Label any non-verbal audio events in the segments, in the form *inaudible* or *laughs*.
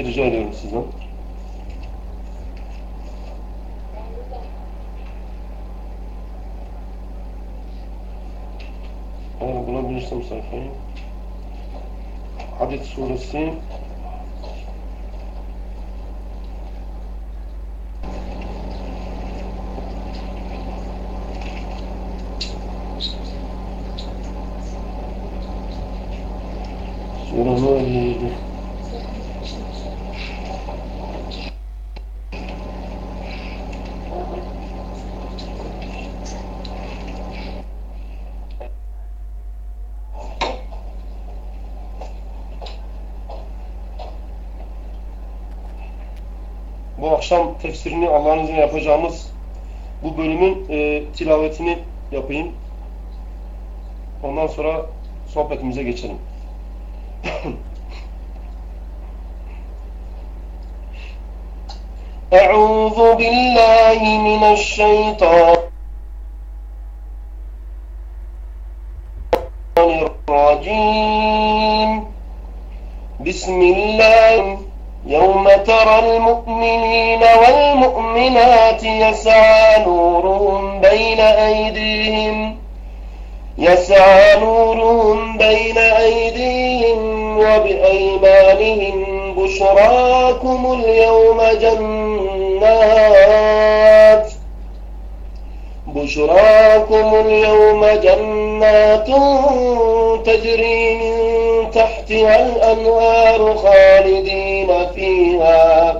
Hepinizi rica ediyorum sizden. Eğer bulabilirsem sayfayı. Hadid suresi Sura 17 tefsirini Allah'ın izniyle yapacağımız bu bölümün e, tilavetini yapayım. Ondan sonra sohbetimize geçelim. أعوذ بالله من الشيطان الرجيم بسم الله يوم ترى المؤمنين والمؤمنات يسعى نورهم بين أيديهم يسعى نورهم بين أيديهم وبأيمانهم. بشراكم اليوم جنات بشراكم اليوم جنات تجري من تحتها الأنهار خالدين فيها.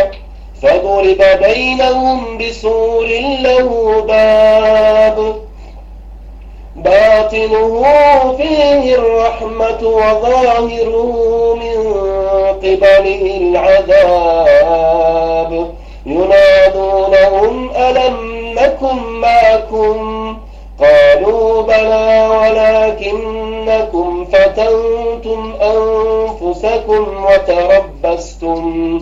فضرب بينهم بسور له باب. باطنه فيه الرحمة وظاهره من قبله العذاب. ينادونهم ألم نكن معكم؟ قالوا بلى ولكنكم فتنتم أنفسكم وتربستم.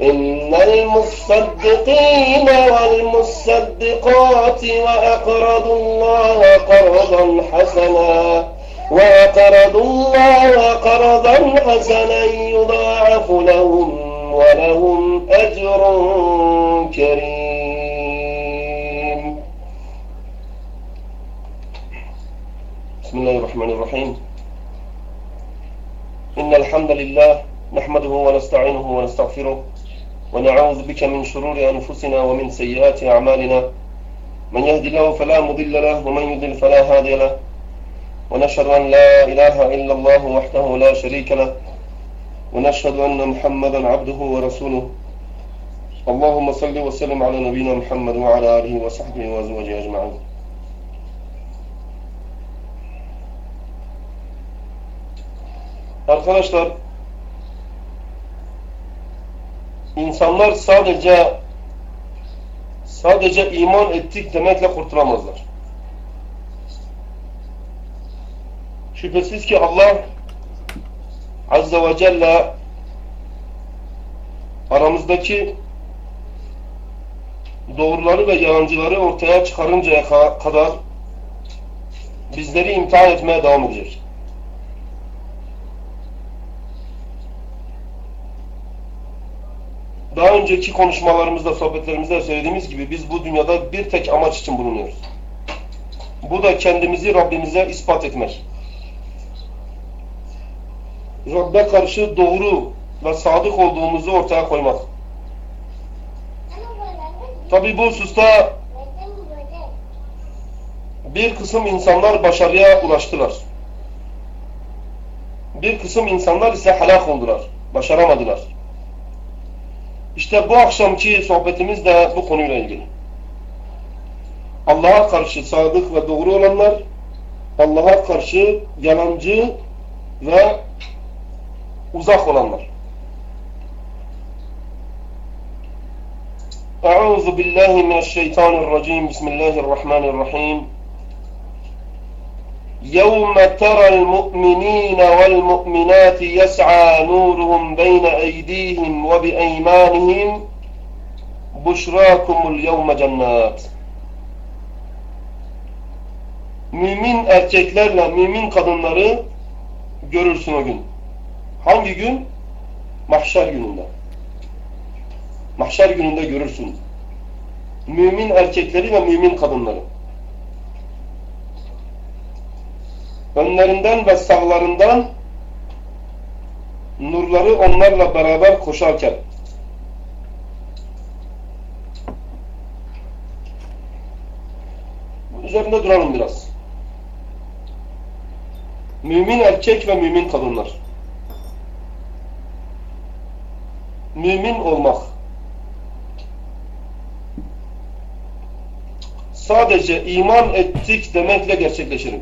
إن المصدقين والمصدقات وأقرضوا الله قرضا حسنا وأقرضوا الله قرضا حسنا يضاعف لهم ولهم أجر كريم. بسم الله الرحمن الرحيم. إن الحمد لله نحمده ونستعينه ونستغفره ونعوذ بك من شرور أنفسنا ومن سيئات أعمالنا. من يهدي الله فلا مضل له ومن يضل فلا هادي له. ونشهد أن لا إله إلا الله وحده لا شريك له. ونشهد أن محمدا عبده ورسوله. اللهم صل وسلم على نبينا محمد وعلى آله وصحبه وأزواجه أجمعين. Arkadaşlar insanlar sadece sadece iman ettik demekle kurtulamazlar. Şüphesiz ki Allah Azze ve Celle aramızdaki doğruları ve yalancıları ortaya çıkarıncaya kadar bizleri imtihan etmeye devam edecek. Daha önceki konuşmalarımızda, sohbetlerimizde söylediğimiz gibi biz bu dünyada bir tek amaç için bulunuyoruz. Bu da kendimizi Rabbimize ispat etmek. Rabbe karşı doğru ve sadık olduğumuzu ortaya koymak. Tabi bu hususta bir kısım insanlar başarıya ulaştılar. Bir kısım insanlar ise helak oldular. Başaramadılar. İşte bu akşamki sohbetimiz de bu konuyla ilgili. Allah'a karşı sadık ve doğru olanlar, Allah'a karşı yalancı ve uzak olanlar. Euzu billahi mineşşeytanirracim. Bismillahirrahmanirrahim. يوم ترى المؤمنين والمؤمنات يسعى نورهم بين أيديهم وبأيمانهم بشراكم اليوم جنات Mümin erkeklerle mümin kadınları görürsün o gün. Hangi gün? Mahşer gününde. Mahşer gününde görürsün. Mümin erkekleri ve mümin kadınları. Önlerinden ve sağlarından nurları onlarla beraber koşarken üzerinde duralım biraz. Mümin erkek ve mümin kadınlar. Mümin olmak sadece iman ettik demekle gerçekleşir.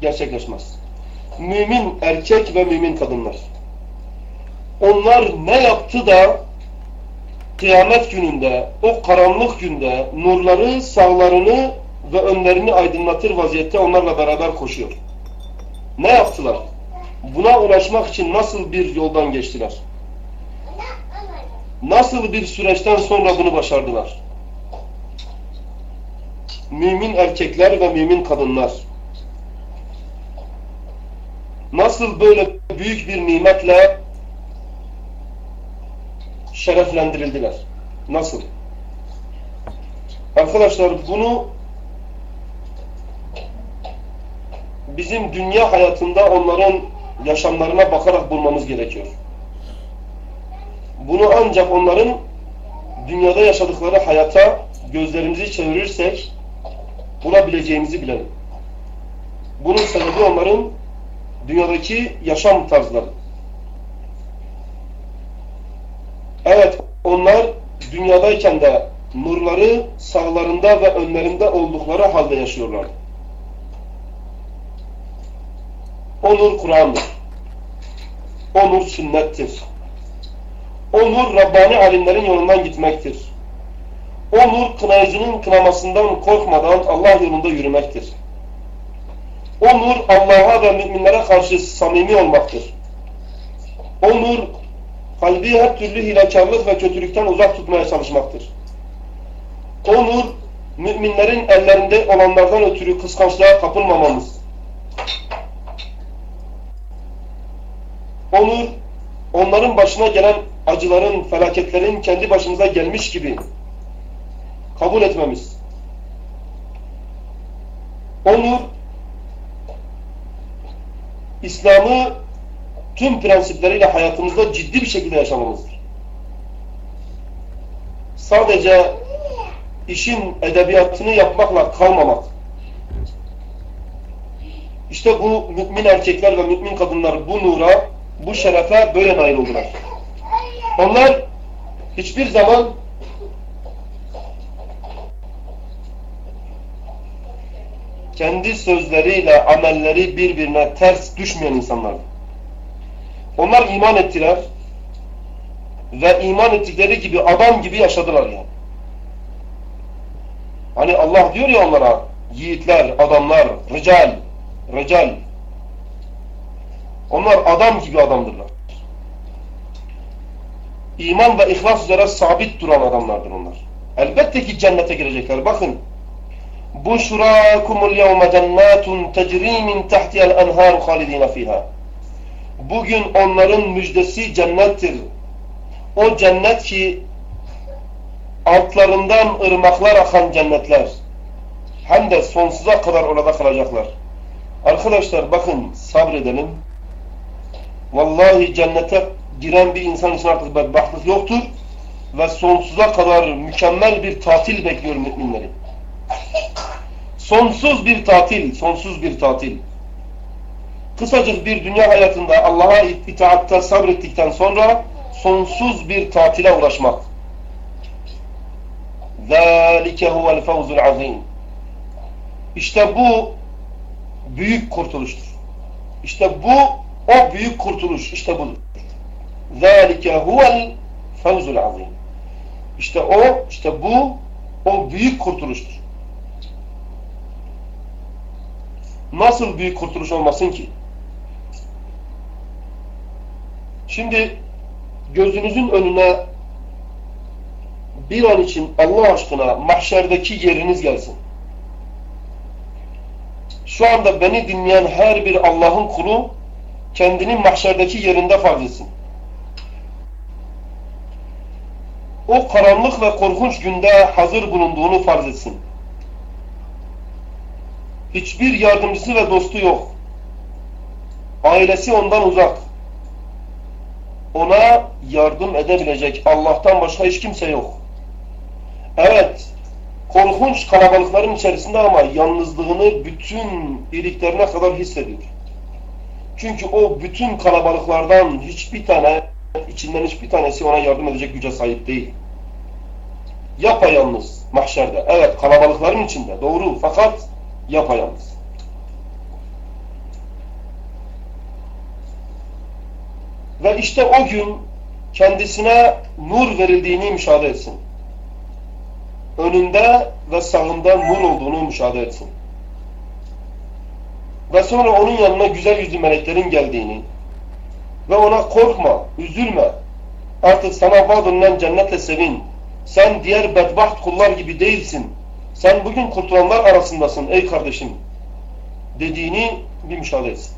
Gerçekleşmez. Mümin erkek ve mümin kadınlar. Onlar ne yaptı da kıyamet gününde, o karanlık günde nurları, sağlarını ve önlerini aydınlatır vaziyette onlarla beraber koşuyor. Ne yaptılar? Buna ulaşmak için nasıl bir yoldan geçtiler? Nasıl bir süreçten sonra bunu başardılar? Mümin erkekler ve mümin kadınlar nasıl böyle büyük bir nimetle şereflendirildiler? Nasıl? Arkadaşlar bunu bizim dünya hayatında onların yaşamlarına bakarak bulmamız gerekiyor. Bunu ancak onların dünyada yaşadıkları hayata gözlerimizi çevirirsek bulabileceğimizi bilelim. Bunun sebebi onların dünyadaki yaşam tarzları. Evet, onlar dünyadayken de nurları sağlarında ve önlerinde oldukları halde yaşıyorlar. O nur Kur'an'dır. O nur sünnettir. O nur Rabbani alimlerin yolundan gitmektir. O nur kınayıcının kınamasından korkmadan Allah yolunda yürümektir. O nur Allah'a ve müminlere karşı samimi olmaktır. O nur kalbi her türlü hilekarlık ve kötülükten uzak tutmaya çalışmaktır. O nur müminlerin ellerinde olanlardan ötürü kıskançlığa kapılmamamız. O nur onların başına gelen acıların, felaketlerin kendi başımıza gelmiş gibi kabul etmemiz. O nur İslam'ı tüm prensipleriyle hayatımızda ciddi bir şekilde yaşamamızdır. Sadece işin edebiyatını yapmakla kalmamak. İşte bu mümin erkekler ve mümin kadınlar bu nura, bu şerefe böyle nail oldular. Onlar hiçbir zaman kendi sözleriyle amelleri birbirine ters düşmeyen insanlar. Onlar iman ettiler ve iman ettikleri gibi adam gibi yaşadılar yani. Hani Allah diyor ya onlara yiğitler, adamlar, rical, rical. Onlar adam gibi adamdırlar. İman ve ihlas üzere sabit duran adamlardır onlar. Elbette ki cennete girecekler. Bakın. Buşrakumul yevme cennetun tecri min tahtiyel enharu halidina fiha. Bugün onların müjdesi cennettir. O cennet ki altlarından ırmaklar akan cennetler. Hem de sonsuza kadar orada kalacaklar. Arkadaşlar bakın sabredelim. Vallahi cennete giren bir insan için artık bedbahtlık yoktur. Ve sonsuza kadar mükemmel bir tatil bekliyor müminleri. Sonsuz bir tatil, sonsuz bir tatil. Kısacık bir dünya hayatında Allah'a itaatta sabrettikten sonra sonsuz bir tatile ulaşmak. ذَٰلِكَ هُوَ الْفَوْزُ الْعَظِيمُ İşte bu büyük kurtuluştur. İşte bu o büyük kurtuluş. İşte budur. ذَٰلِكَ هُوَ الْفَوْزُ الْعَظِيمُ İşte o, işte bu o büyük kurtuluştur. Nasıl büyük kurtuluş olmasın ki? Şimdi gözünüzün önüne bir an için Allah aşkına mahşerdeki yeriniz gelsin. Şu anda beni dinleyen her bir Allah'ın kulu kendini mahşerdeki yerinde farz etsin. O karanlık ve korkunç günde hazır bulunduğunu farz etsin. Hiçbir yardımcısı ve dostu yok. Ailesi ondan uzak. Ona yardım edebilecek Allah'tan başka hiç kimse yok. Evet, korkunç kalabalıkların içerisinde ama yalnızlığını bütün iliklerine kadar hissediyor. Çünkü o bütün kalabalıklardan hiçbir tane, içinden hiçbir tanesi ona yardım edecek güce sahip değil. Yapayalnız mahşerde. Evet, kalabalıkların içinde, doğru. Fakat yapayalnız. Ve işte o gün kendisine nur verildiğini müşahede etsin önünde ve sağında nur olduğunu müşahede etsin. Ve sonra onun yanına güzel yüzlü meleklerin geldiğini ve ona korkma, üzülme, artık sana vaad cennetle sevin, sen diğer bedbaht kullar gibi değilsin, sen bugün kurtulanlar arasındasın ey kardeşim dediğini bir müşahede etsin.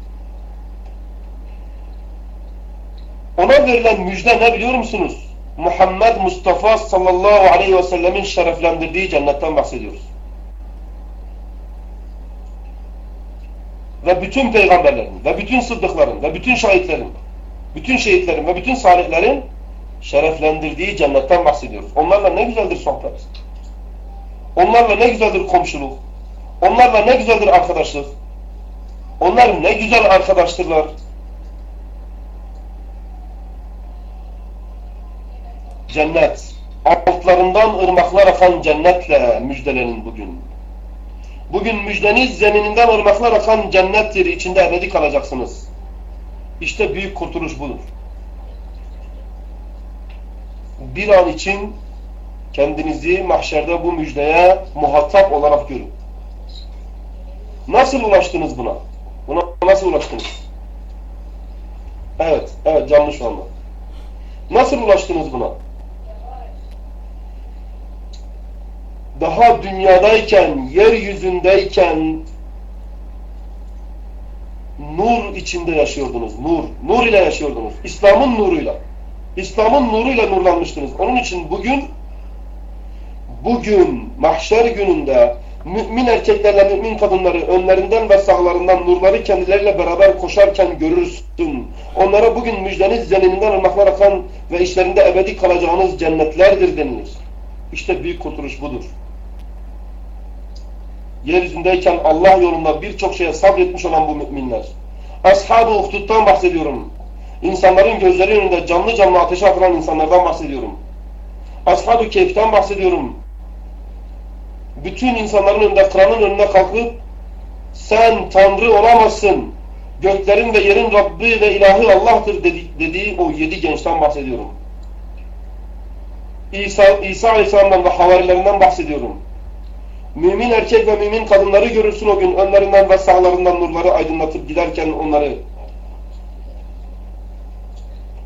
Ona verilen müjde ne biliyor musunuz? Muhammed Mustafa sallallahu aleyhi ve sellemin şereflendirdiği cennetten bahsediyoruz. Ve bütün peygamberlerin, ve bütün sıddıkların, ve bütün şahitlerin, bütün şehitlerin ve bütün salihlerin şereflendirdiği cennetten bahsediyoruz. Onlarla ne güzeldir sohbet. Onlarla ne güzeldir komşuluk. Onlarla ne güzeldir arkadaşlık. Onlar ne güzel arkadaştırlar. cennet, altlarından ırmaklar akan cennetle müjdelenin bugün. Bugün müjdeniz zemininden ırmaklar akan cennettir, içinde ebedi kalacaksınız. İşte büyük kurtuluş budur. Bir an için kendinizi mahşerde bu müjdeye muhatap olarak görün. Nasıl ulaştınız buna? Buna nasıl ulaştınız? Evet, evet canlı şu anda. Nasıl ulaştınız buna? daha dünyadayken, yeryüzündeyken nur içinde yaşıyordunuz. Nur. Nur ile yaşıyordunuz. İslam'ın nuruyla. İslam'ın nuruyla nurlanmıştınız. Onun için bugün bugün mahşer gününde mümin erkeklerle mümin kadınları önlerinden ve sağlarından nurları kendileriyle beraber koşarken görürsün. Onlara bugün müjdeniz zemininden ırmaklar akan ve işlerinde ebedi kalacağınız cennetlerdir denilir. İşte büyük kurtuluş budur yeryüzündeyken Allah yolunda birçok şeye sabretmiş olan bu müminler. Ashab-ı Uhdud'dan bahsediyorum. İnsanların gözleri önünde canlı canlı ateşe atılan insanlardan bahsediyorum. Ashab-ı Keyf'ten bahsediyorum. Bütün insanların önünde, kralın önüne kalkıp sen Tanrı olamazsın. göklerin ve yerin Rabbi ve ilahi Allah'tır dedi, dediği o yedi gençten bahsediyorum. İsa, İsa Aleyhisselam'dan ve havarilerinden bahsediyorum. Mümin erkek ve mümin kadınları görürsün o gün önlerinden ve sağlarından nurları aydınlatıp giderken onları.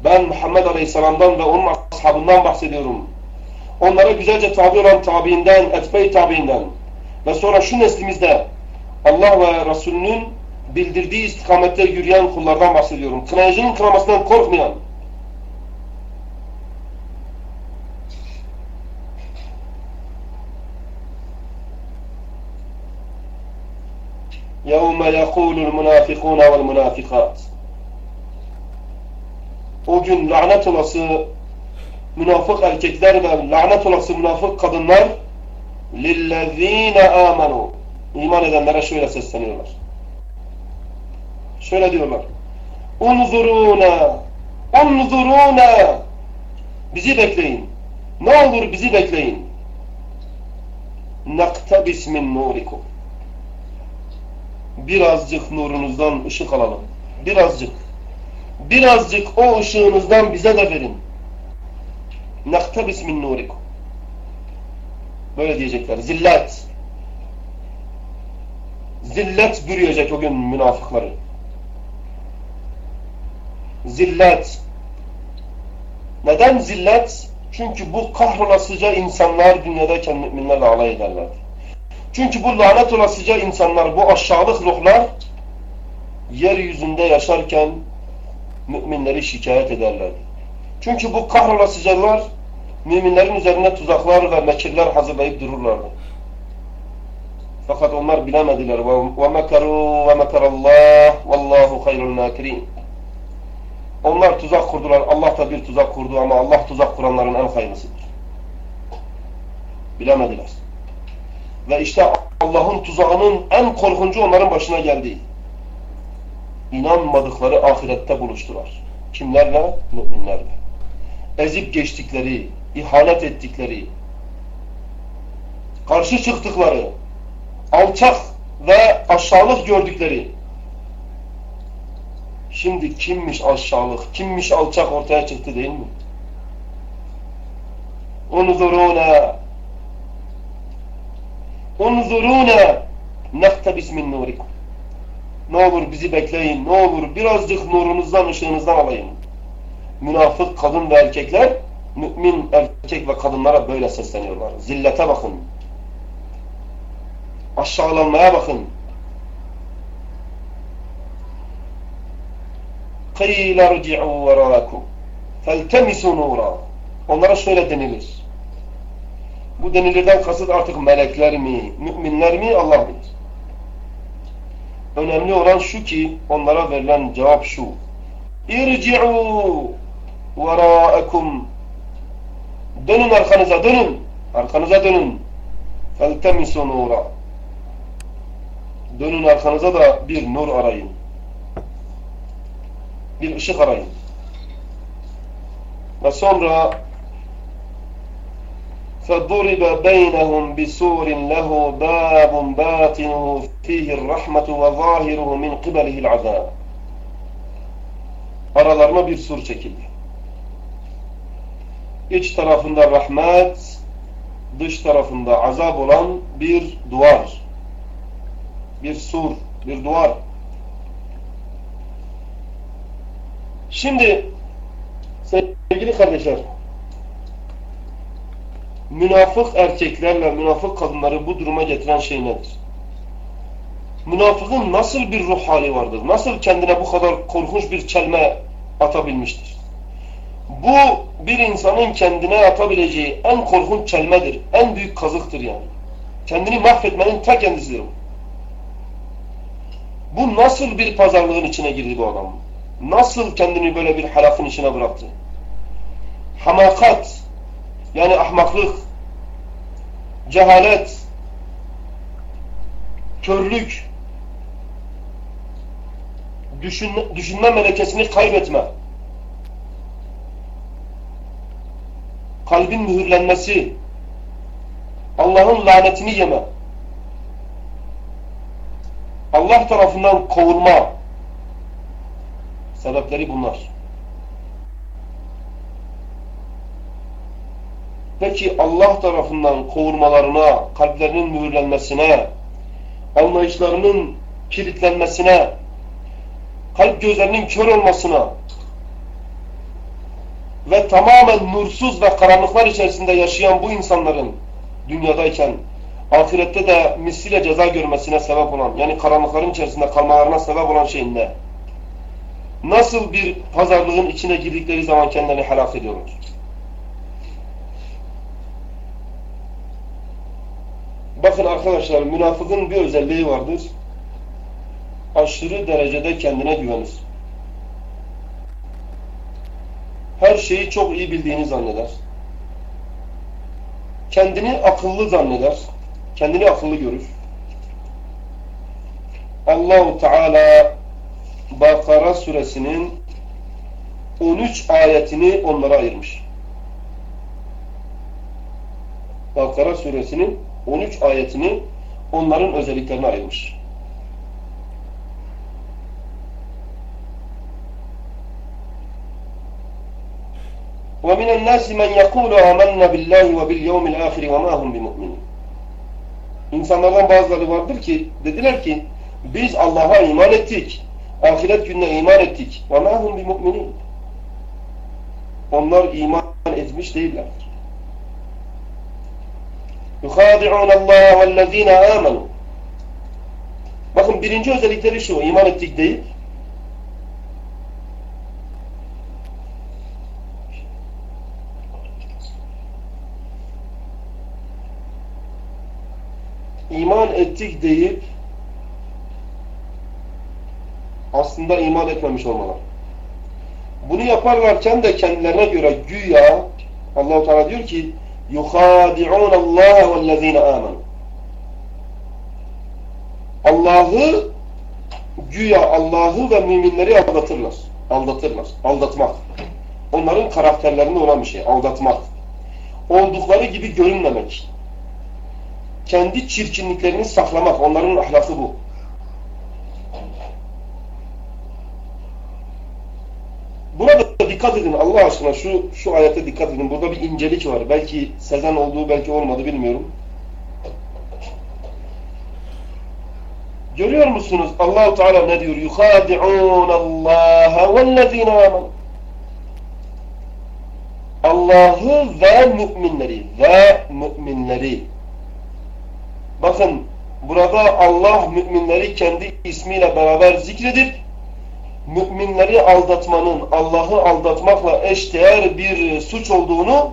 Ben Muhammed Aleyhisselam'dan ve onun ashabından bahsediyorum Onlara güzelce tabi olan tabiinden, etbe-i tabiinden ve sonra şu neslimizde Allah ve Resulünün bildirdiği istikamette yürüyen kullardan bahsediyorum. Kınayıcının kınamasından korkmayan, يَوْمَ يَقُولُ الْمُنَافِقُونَ وَالْمُنَافِقَاتِ O gün lanet olası münafık erkekler ve lanet olası münafık kadınlar لِلَّذ۪ينَ آمَنُوا İman edenlere şöyle sesleniyorlar. Şöyle diyorlar. Unzuruna Unzuruna Bizi bekleyin. Ne olur bizi bekleyin. Naktabis min nurikum birazcık nurunuzdan ışık alalım. Birazcık. Birazcık o ışığınızdan bize de verin. Naktabis min nurikum. Böyle diyecekler. Zillet. Zillet bürüyecek o gün münafıkları. Zillet. Neden zillet? Çünkü bu kahrolasıca insanlar dünyadayken müminlerle alay ederler. Çünkü bu lanet olasıca insanlar, bu aşağılık ruhlar yeryüzünde yaşarken müminleri şikayet ederler. Çünkü bu kahrolasıcalar müminlerin üzerine tuzaklar ve mekirler hazırlayıp dururlardı. Fakat onlar bilemediler. وَمَكَرُوا وَمَكَرَ اللّٰهِ وَاللّٰهُ خَيْرُ الْمَاكِرِينَ Onlar tuzak kurdular. Allah da bir tuzak kurdu ama Allah tuzak kuranların en hayırlısıdır. Bilemediler. Ve işte Allah'ın tuzağının en korkuncu onların başına geldi. İnanmadıkları ahirette buluştular. Kimlerle? Müminlerle. Ezip geçtikleri, ihanet ettikleri, karşı çıktıkları, alçak ve aşağılık gördükleri. Şimdi kimmiş aşağılık, kimmiş alçak ortaya çıktı değil mi? Unzuruna Unzuruna nektabis min nurikum. Ne olur bizi bekleyin. Ne olur birazcık nurunuzdan, ışığınızdan alayım. Münafık kadın ve erkekler mümin erkek ve kadınlara böyle sesleniyorlar. Zillete bakın. Aşağılanmaya bakın. قِيلَ رُجِعُوا وَرَاكُمْ فَالْتَمِسُوا نُورًا Onlara şöyle denilir. Bu denilirden kasıt artık melekler mi, müminler mi Allah bilir. Önemli olan şu ki onlara verilen cevap şu. İrci'u verâekum Dönün arkanıza dönün. Arkanıza dönün. Feltemisu nura. Dönün arkanıza da bir nur arayın. Bir ışık arayın. Ve sonra فضرب بينهم بسور له باب باطنه فيه الرحمة وظاهره من قبله العذاب Aralarına bir sur çekildi. İç tarafında rahmet, dış tarafında azap olan bir duvar. Bir sur, bir duvar. Şimdi sevgili kardeşler, münafık erkeklerle münafık kadınları bu duruma getiren şey nedir? Münafıkın nasıl bir ruh hali vardır? Nasıl kendine bu kadar korkunç bir çelme atabilmiştir? Bu bir insanın kendine atabileceği en korkunç çelmedir. En büyük kazıktır yani. Kendini mahvetmenin ta kendisidir bu. Bu nasıl bir pazarlığın içine girdi bu adam? Nasıl kendini böyle bir halafın içine bıraktı? Hamakat, yani ahmaklık, cehalet, körlük, düşünme, düşünme melekesini kaybetme, kalbin mühürlenmesi, Allah'ın lanetini yeme, Allah tarafından kovulma, Sebepleri bunlar. Peki Allah tarafından kovulmalarına, kalplerinin mühürlenmesine, anlayışlarının kilitlenmesine, kalp gözlerinin kör olmasına ve tamamen nursuz ve karanlıklar içerisinde yaşayan bu insanların dünyadayken ahirette de misliyle ceza görmesine sebep olan yani karanlıkların içerisinde kalmalarına sebep olan şey ne? Nasıl bir pazarlığın içine girdikleri zaman kendilerini helak ediyorlar? Bakın arkadaşlar münafıkın bir özelliği vardır. Aşırı derecede kendine güvenir. Her şeyi çok iyi bildiğini zanneder. Kendini akıllı zanneder. Kendini akıllı görür. Allahu Teala Bakara suresinin 13 ayetini onlara ayırmış. Bakara suresinin 13 ayetini onların özelliklerine ayırmış. وَمِنَ النَّاسِ مَنْ يَقُولُ آمَنَّ بِاللّٰهِ وَبِالْيَوْمِ الْآخِرِ وَمَا هُمْ بِمُؤْمِنِينَ İnsanlardan bazıları vardır ki dediler ki biz Allah'a iman ettik. Ahiret gününe iman ettik. وَمَا هُمْ بِمُؤْمِنِينَ Onlar iman etmiş değillerdir. يُخَادِعُونَ اللّٰهَ وَالَّذ۪ينَ آمَنُوا Bakın birinci özellikleri şu, iman ettik değil. iman ettik deyip aslında iman etmemiş olmalar. Bunu yaparlarken de kendilerine göre güya Allahu Teala diyor ki yuhadi'un Allah ve'llezine amenu. Allah'ı güya Allah'ı ve müminleri aldatırlar. Aldatırlar. Aldatmak. Onların karakterlerinde olan bir şey. Aldatmak. Oldukları gibi görünmemek. Kendi çirkinliklerini saklamak. Onların ahlakı bu. Buna da dikkat edin Allah aşkına şu şu ayete dikkat edin. Burada bir incelik var. Belki sezen olduğu belki olmadı bilmiyorum. Görüyor musunuz? Allahu Teala ne diyor? Yuhadi'un Allah vellezine amenu. Allah'ı ve müminleri ve müminleri. Bakın burada Allah müminleri kendi ismiyle beraber zikredip müminleri aldatmanın Allah'ı aldatmakla eşdeğer bir suç olduğunu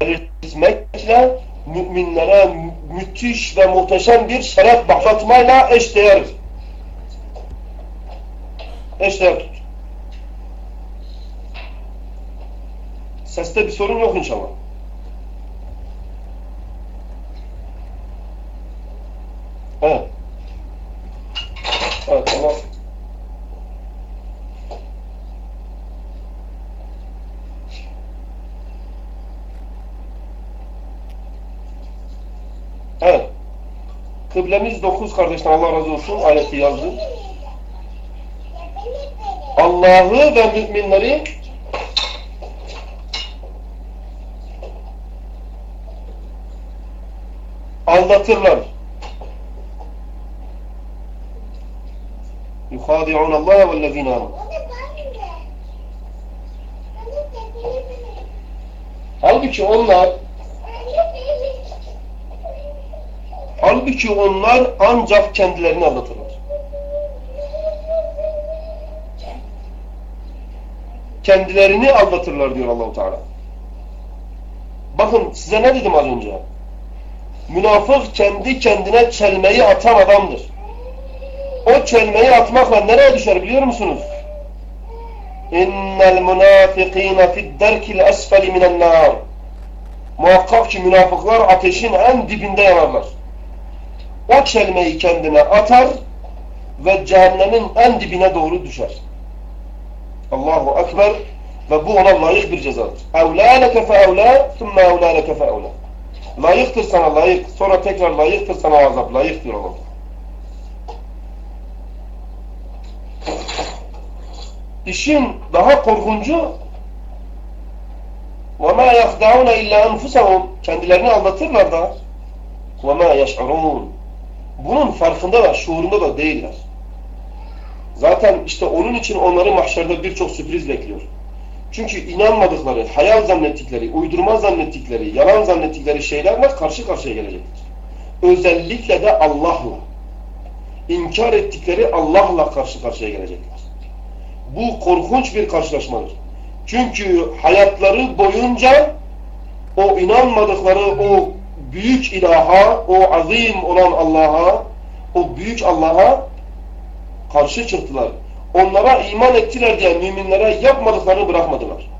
belirtmekle müminlere müthiş ve muhteşem bir şeref bahşatmayla eşdeğer. Eşdeğer tut. Seste bir sorun yok inşallah. Evet. Evet tamam. Evet. Kıblemiz dokuz kardeşler Allah razı olsun ayeti yazdı. Allah'ı ve müminleri aldatırlar. يُخَادِعُونَ اللّٰهَ وَالَّذ۪ينَ آمَنُوا Halbuki onlar halbuki onlar ancak kendilerini aldatırlar. Kendilerini aldatırlar diyor Allahu Teala. Bakın size ne dedim az önce? Münafık kendi kendine çelmeyi atan adamdır. O çelmeyi atmakla nereye düşer biliyor musunuz? İnnel münafikîne fidderkil esfeli minen nâr. Muhakkak ki münafıklar ateşin en dibinde yanarlar. O çelmeyi kendine atar ve cehennemin en dibine doğru düşer. Allahu Ekber. Ve bu ona layık bir cezadır. اَوْلَا لَكَ فَاَوْلَا ثُمَّ اَوْلَا لَكَ فَاَوْلَا Layıktır sana layık. Sonra tekrar layıktır sana azap. Layık diyor Allah. İşin daha korkuncu وَمَا يَخْدَعُونَ اِلَّا أَنْفُسَهُمْ Kendilerini aldatırlar da وَمَا يَشْعُرُونَ Bunun farkında da, şuurunda da değiller. Zaten işte onun için onları mahşerde birçok sürpriz bekliyor. Çünkü inanmadıkları, hayal zannettikleri, uydurma zannettikleri, yalan zannettikleri şeylerle karşı karşıya gelecektir. Özellikle de Allah'la. İnkar ettikleri Allah'la karşı karşıya gelecekler. Bu korkunç bir karşılaşmadır. Çünkü hayatları boyunca o inanmadıkları o büyük ilaha, o azim olan Allah'a, o büyük Allah'a karşı çıktılar. Onlara iman ettiler diye müminlere yapmadıklarını bırakmadılar.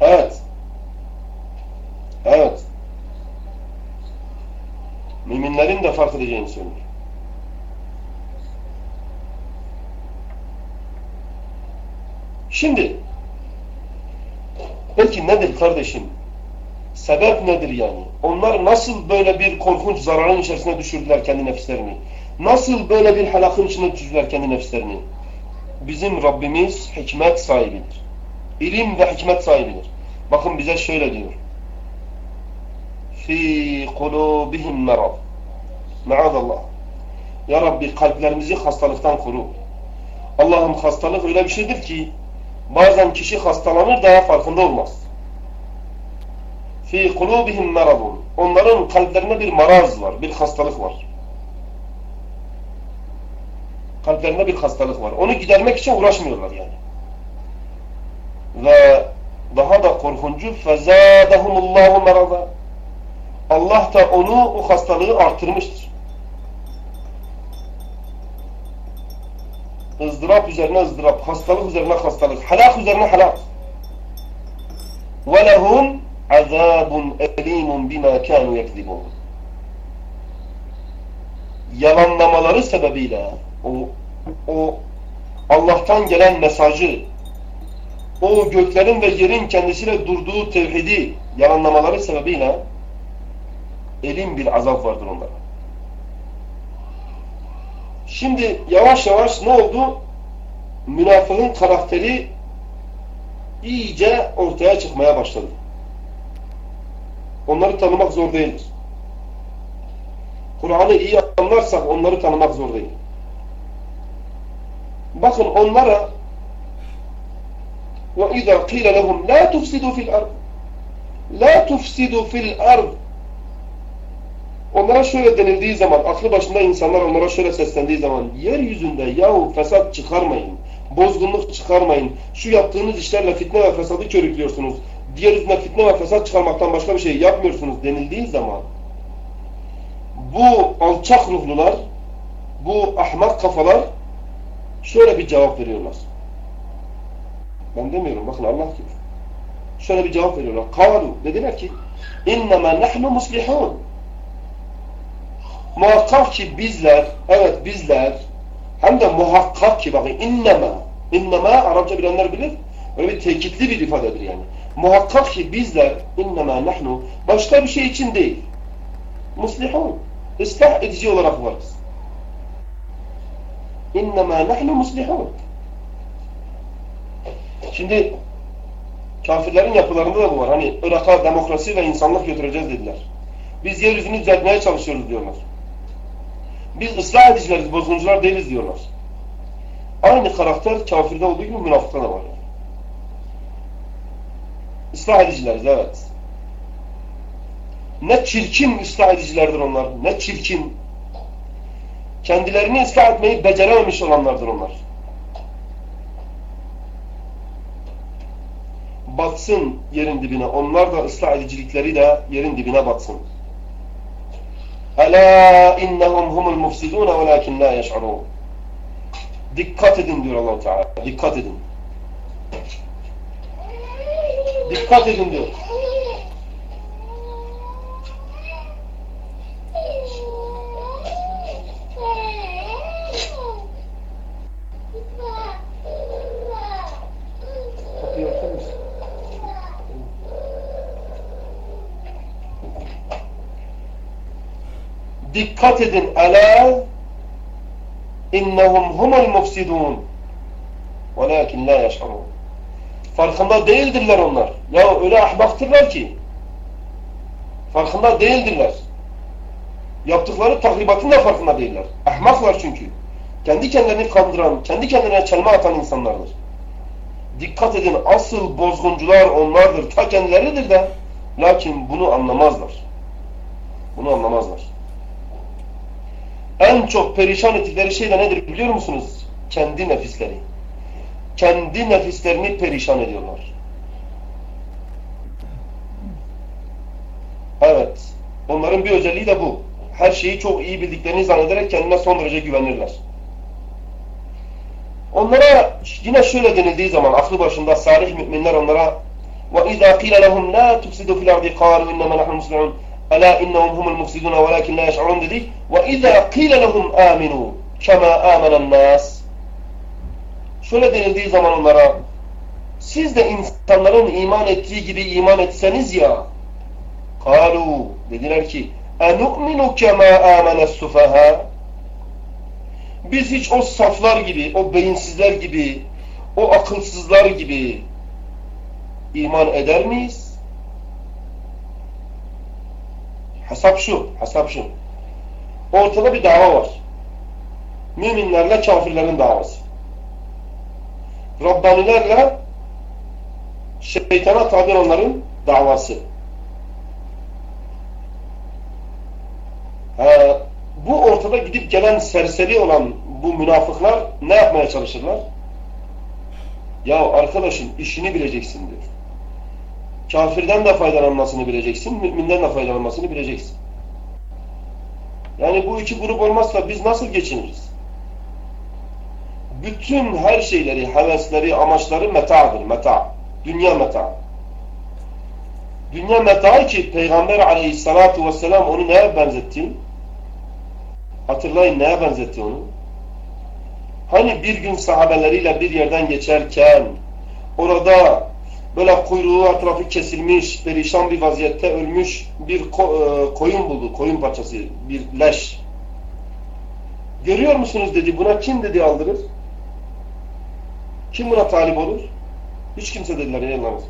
Evet. Evet. Müminlerin de fark edeceğini söylüyor. Şimdi peki nedir kardeşim? Sebep nedir yani? Onlar nasıl böyle bir korkunç zararın içerisine düşürdüler kendi nefislerini? Nasıl böyle bir helakın içine düşürdüler kendi nefislerini? Bizim Rabbimiz hikmet sahibidir. İlim ve hikmet sahibidir. Bakın bize şöyle diyor. Fi kulubihim merad. Maazallah. Ya Rabbi kalplerimizi hastalıktan koru. Allah'ım hastalık öyle bir şeydir ki bazen kişi hastalanır daha farkında olmaz. Fi kulubihim meradun. Onların kalplerinde bir maraz var, bir hastalık var Kalplerinde bir hastalık var. Onu gidermek için uğraşmıyorlar yani. Ve daha da korkuncu فَزَادَهُمُ اللّٰهُ مَرَضًا Allah da onu, o hastalığı arttırmıştır. ızdırap üzerine ızdırap, hastalık üzerine hastalık, halak üzerine halak. وَلَهُمْ azabun elimun bima kanu yekzibun. Yalanlamaları sebebiyle o, o Allah'tan gelen mesajı o göklerin ve yerin kendisiyle durduğu tevhidi yalanlamaları sebebiyle elin bir azap vardır onlara. Şimdi yavaş yavaş ne oldu? Münafığın karakteri iyice ortaya çıkmaya başladı. Onları tanımak zor değildir. Kur'an'ı iyi anlarsak onları tanımak zor değil. Bakın onlara وَاِذَا قِيلَ لَهُمْ لَا تُفْسِدُوا فِي الْأَرْضِ لَا تُفْسِدُوا فِي الْأَرْضِ Onlara şöyle denildiği zaman, aklı başında insanlar onlara şöyle seslendiği zaman, yeryüzünde yahu fesat çıkarmayın, bozgunluk çıkarmayın, şu yaptığınız işlerle fitne ve fesadı körüklüyorsunuz, diğer yüzüne fitne ve fesat çıkarmaktan başka bir şey yapmıyorsunuz denildiği zaman bu alçak ruhlular, bu ahmak kafalar şöyle bir cevap veriyorlar. Ben demiyorum, bakın Allah diyor. Şöyle bir cevap veriyorlar. Kalu, dediler ki اِنَّمَا نَحْنُ مُسْلِحُونَ Muhakkak ki bizler, evet bizler, hem de muhakkak ki bakın innema, innema Arapça bilenler bilir, öyle bir tekitli bir ifadedir yani. Muhakkak ki bizler innema nahnu başka bir şey için değil. Muslihun. ıslah edici olarak varız. İnnemâ nahnu muslihun. Şimdi kafirlerin yapılarında da bu var. Hani Irak'a demokrasi ve insanlık götüreceğiz dediler. Biz yeryüzünü düzeltmeye çalışıyoruz diyorlar. Biz ıslah edicileriz, bozguncular değiliz diyorlar. Aynı karakter kafirde olduğu gibi münafıkta da var. Islah edicileriz evet. Ne çirkin ıslah edicilerdir onlar. Ne çirkin. Kendilerini ıslah etmeyi becerememiş olanlardır onlar. Batsın yerin dibine. Onlar da ıslah edicilikleri de yerin dibine batsın. Ela innehum humul mufsidun velakin la yeş'urun. Dikkat edin diyor Allah Teala. Dikkat edin. Dikkat edin diyor. Dikkat edin. Ela innehum humul mufsidun. Velakin la yaşarun. Farkında değildirler onlar. Ya öyle ahmaktırlar ki. Farkında değildirler. Yaptıkları tahribatın da farkında değiller. Ahmaklar çünkü. Kendi kendilerini kandıran, kendi kendilerine çelme atan insanlardır. Dikkat edin asıl bozguncular onlardır. Ta kendileridir de. Lakin bunu anlamazlar. Bunu anlamazlar En çok perişan ettikleri şey de nedir biliyor musunuz? Kendi nefisleri. Kendi nefislerini perişan ediyorlar. Evet. Onların bir özelliği de bu. Her şeyi çok iyi bildiklerini zannederek kendine son derece güvenirler. Onlara yine şöyle denildiği zaman aklı başında salih müminler onlara وَاِذَا قِيلَ لَهُمْ لَا تُفْسِدُوا فِي الْاَرْضِ قَالُوا اِنَّمَا نَحْنُ مُسْلِعُونَ Ala innehum humul mufsidun velakin la yeş'urun dedik. Ve izâ kîle lehum âminû kemâ âmenen nâs. Şöyle denildiği zaman onlara siz de insanların iman ettiği gibi iman etseniz ya kalu dediler ki enu'minu kemâ âmenes sufahâ biz hiç o saflar gibi, o beyinsizler gibi, o akılsızlar gibi iman eder miyiz? Hesap şu, hesap şu. Ortada bir dava var. Müminlerle kafirlerin davası. Rabbanilerle şeytana tabi onların davası. Ha, bu ortada gidip gelen serseri olan bu münafıklar ne yapmaya çalışırlar? Ya arkadaşım işini bileceksin diyor. Kafirden de faydalanmasını bileceksin, müminden de faydalanmasını bileceksin. Yani bu iki grup olmazsa biz nasıl geçiniriz? Bütün her şeyleri, hevesleri, amaçları meta'dır, meta. Dünya meta. Dünya meta ki Peygamber aleyhissalatu vesselam onu neye benzetti? Hatırlayın neye benzetti onu? Hani bir gün sahabeleriyle bir yerden geçerken orada böyle kuyruğu etrafı kesilmiş, perişan bir vaziyette ölmüş bir e, koyun buldu. Koyun parçası, bir leş. Görüyor musunuz dedi. Buna kim dedi aldırır? Kim buna talip olur? Hiç kimse dediler ey Allah'ımız.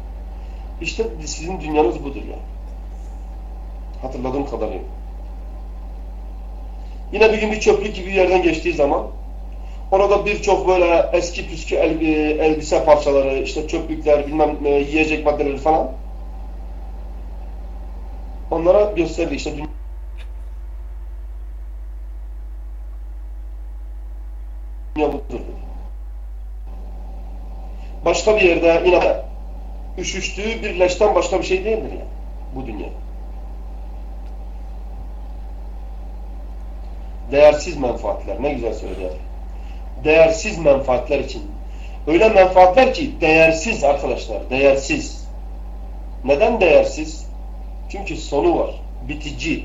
İşte sizin dünyanız budur ya. Hatırladığım kadarıyla. Yine bir gün bir çöplük gibi bir yerden geçtiği zaman orada birçok böyle eski püskü elbise parçaları, işte çöplükler, bilmem e, yiyecek maddeleri falan onlara gösterdi işte dünya budur. Başka bir yerde yine üşüştüğü bir leşten başka bir şey değildir yani bu dünya. Değersiz menfaatler. Ne güzel söyledi. Değersiz menfaatler için. Öyle menfaatler ki değersiz arkadaşlar. Değersiz. Neden değersiz? Çünkü sonu var. Bitici.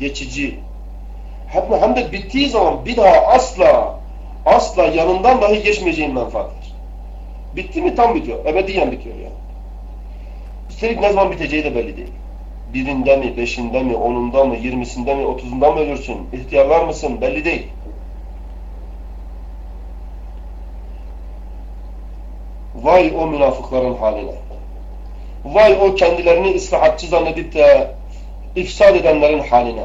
Geçici. Hem, hem de bittiği zaman bir daha asla asla yanından dahi geçmeyeceğin menfaatler. Bitti mi tam bitiyor. Ebediyen bitiyor yani. Üstelik ne zaman biteceği de belli değil birinde mi, beşinde mi, onunda mı, yirmisinde mi, otuzunda mı ölürsün? İhtiyarlar mısın? Belli değil. Vay o münafıkların haline. Vay o kendilerini ıslahatçı zannedip de ifsad edenlerin haline.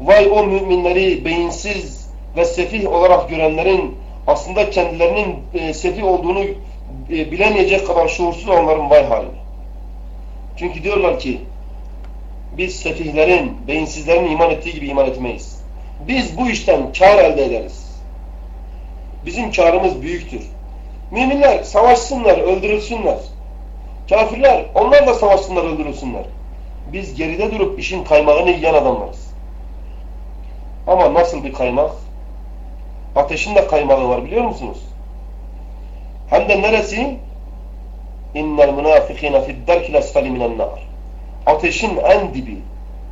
Vay o müminleri beyinsiz ve sefih olarak görenlerin aslında kendilerinin e, sefih olduğunu e, bilemeyecek kadar şuursuz olanların vay haline. Çünkü diyorlar ki biz sefihlerin, beyinsizlerin iman ettiği gibi iman etmeyiz. Biz bu işten kar elde ederiz. Bizim karımız büyüktür. Müminler savaşsınlar, öldürülsünler. Kafirler onlar da savaşsınlar, öldürülsünler. Biz geride durup işin kaymağını yiyen adamlarız. Ama nasıl bir kaymak? Ateşin de kaymağı var biliyor musunuz? Hem de neresi? İnnel münafıkîne fidderkil esfeli minen nar. Ateşin en dibi,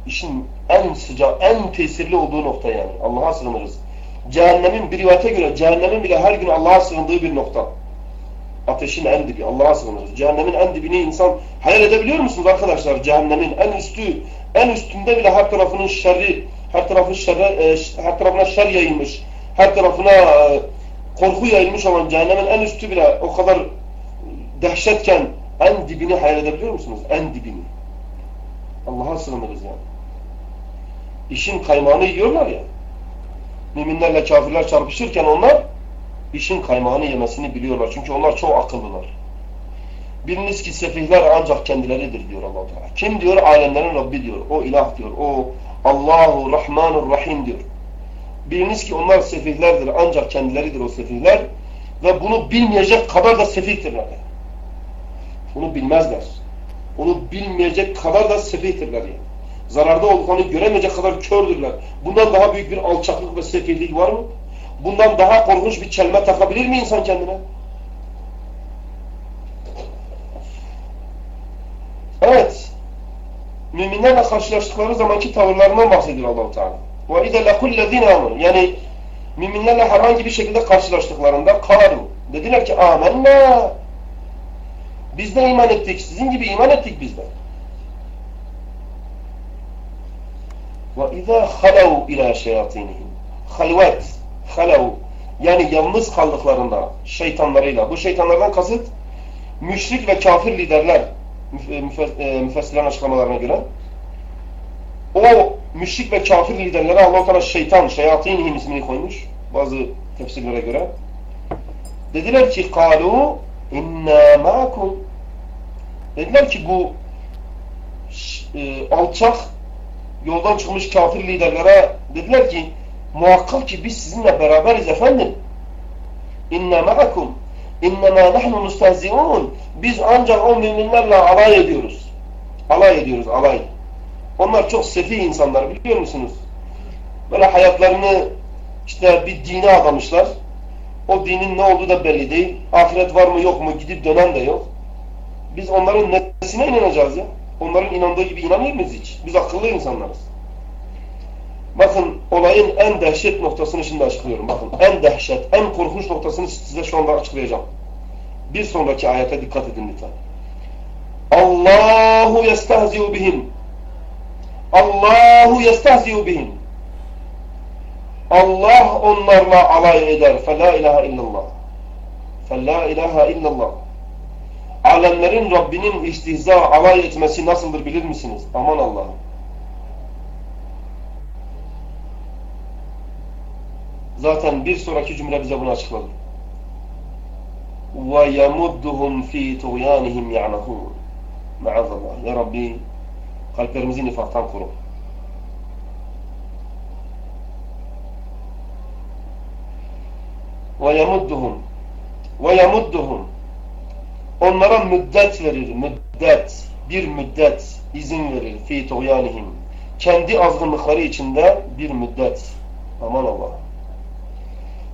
işin en sıcak, en tesirli olduğu nokta yani. Allah'a sığınırız. Cehennemin bir rivayete göre cehennemin bile her gün Allah'a sığındığı bir nokta. Ateşin en dibi. Allah'a sığınırız. Cehennemin en dibini insan hayal edebiliyor musunuz arkadaşlar? Cehennemin en üstü, en üstünde bile her tarafının şerri, her tarafı şerre, e, her tarafına şer yayılmış, her tarafına e, korku yayılmış olan cehennemin en üstü bile o kadar dehşetken en dibini hayal edebiliyor musunuz? En dibini. Allah'a sığınırız yani. İşin kaymağını yiyorlar ya. Müminlerle kafirler çarpışırken onlar işin kaymağını yemesini biliyorlar. Çünkü onlar çok akıllılar. Biliniz ki sefihler ancak kendileridir diyor allah Teala. Kim diyor? Alemlerin Rabbi diyor. O ilah diyor. O Allahu Rahmanur Rahim diyor. Biliniz ki onlar sefihlerdir. Ancak kendileridir o sefihler. Ve bunu bilmeyecek kadar da sefihtirler. Bunu bilmezler. Onu bilmeyecek kadar da sefihtirler yani. Zararda olduklarını göremeyecek kadar kördürler. Bundan daha büyük bir alçaklık ve sefihlik var mı? Bundan daha korkunç bir çelme takabilir mi insan kendine? Evet. Müminlerle karşılaştıkları zamanki tavırlarından bahsediyor Allah-u Teala. وَاِذَا لَكُلْ لَذ۪ينَ آمَنُوا Yani müminlerle herhangi bir şekilde karşılaştıklarında kalu. Dediler ki amenna. Biz de iman ettik. Sizin gibi iman ettik biz de. وَاِذَا خَلَوْا اِلَى شَيَاطِينِهِمْ Halvet, halev yani yalnız kaldıklarında şeytanlarıyla. Bu şeytanlardan kasıt müşrik ve kafir liderler e, müfessilerin açıklamalarına göre. O müşrik ve kafir liderlere Allah-u Teala şeytan, şeyatinihim ismini koymuş. Bazı tefsirlere göre. Dediler ki kalu inna ma'akum Dediler ki bu e, alçak yoldan çıkmış kafir liderlere dediler ki muhakkak ki biz sizinle beraberiz efendim. İnne ma'akum innema nahnu mustehzi'un biz ancak o müminlerle alay ediyoruz. Alay ediyoruz, alay. Onlar çok sefi insanlar biliyor musunuz? Böyle hayatlarını işte bir dine adamışlar. O dinin ne olduğu da belli değil. Ahiret var mı yok mu gidip dönen de yok. Biz onların nesine inanacağız ya? Onların inandığı gibi inanır mıyız hiç? Biz akıllı insanlarız. Bakın olayın en dehşet noktasını şimdi açıklıyorum. Bakın en dehşet, en korkunç noktasını size şu anda açıklayacağım. Bir sonraki ayete dikkat edin lütfen. Allahu yestehzi'u bihim. Allahu yestehzi'u bihim. Allah onlarla alay eder. Fela ilahe illallah. Fela ilahe illallah. Alemlerin Rabbinin istihza, alay etmesi nasıldır bilir misiniz? Aman Allah'ım. Zaten bir sonraki cümle bize bunu açıkladı. وَيَمُدُّهُمْ ف۪ي تُغْيَانِهِمْ يَعْنَهُونَ Maazallah. Ya Rabbi kalplerimizi nifaktan koru. وَيَمُدُّهُمْ وَيَمُدُّهُمْ Onlara müddet verir, müddet, bir müddet izin verir fi tuğyanihim. Kendi azgınlıkları içinde bir müddet. Aman Allah.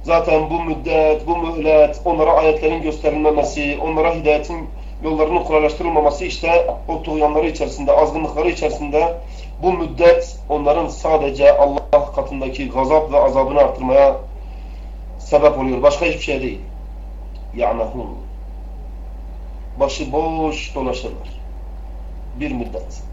Zaten bu müddet, bu mühlet, onlara ayetlerin gösterilmemesi, onlara hidayetin yollarının kolaylaştırılmaması işte o tuğyanları içerisinde, azgınlıkları içerisinde bu müddet onların sadece Allah katındaki gazap ve azabını arttırmaya sebep oluyor. Başka hiçbir şey değil. Ya'nahun başıboş dolaşırlar. Bir müddet.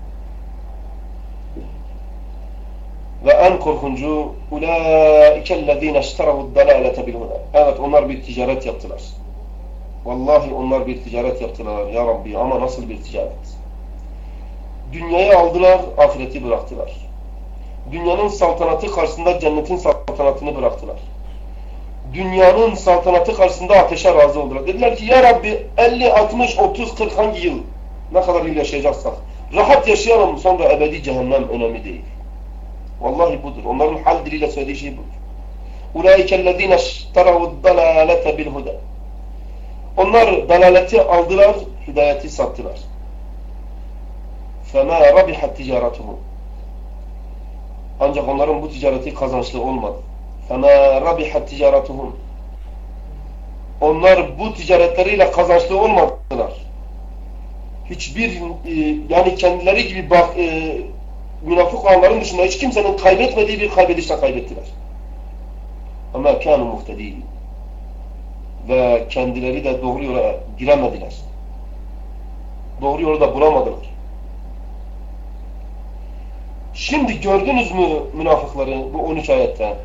Ve en korkuncu ulaikellezine işterahu dalalete bil Evet onlar bir ticaret yaptılar. Vallahi onlar bir ticaret yaptılar ya Rabbi ama nasıl bir ticaret? Dünyayı aldılar, ahireti bıraktılar. Dünyanın saltanatı karşısında cennetin saltanatını bıraktılar. Dünyanın saltanatı karşısında ateşe razı oldular. Dediler ki ya Rabbi 50, 60, 30, 40 hangi yıl ne kadar yıl yaşayacaksak rahat yaşayalım sonra ebedi cehennem önemli değil. Vallahi budur. Onların hal diliyle söylediği şey budur. اُولَٰئِكَ الَّذ۪ينَ اشْتَرَوُ الدَّلَالَةَ بِالْهُدَى Onlar dalaleti aldılar, hidayeti sattılar. فَمَا رَبِحَتْ تِجَارَتُهُ Ancak onların bu ticareti kazançlı olmadı. فَمَا رَبِحَتْ تِجَارَتُهُمْ Onlar bu ticaretleriyle kazançlı olmadılar. Hiçbir e, yani kendileri gibi bak, e, münafık olanların dışında hiç kimsenin kaybetmediği bir kaybedişle kaybettiler. Ama kânû muhtedîn. ve kendileri de doğru yola giremediler. Doğru yolu da bulamadılar. Şimdi gördünüz mü münafıkları bu 13 ayette?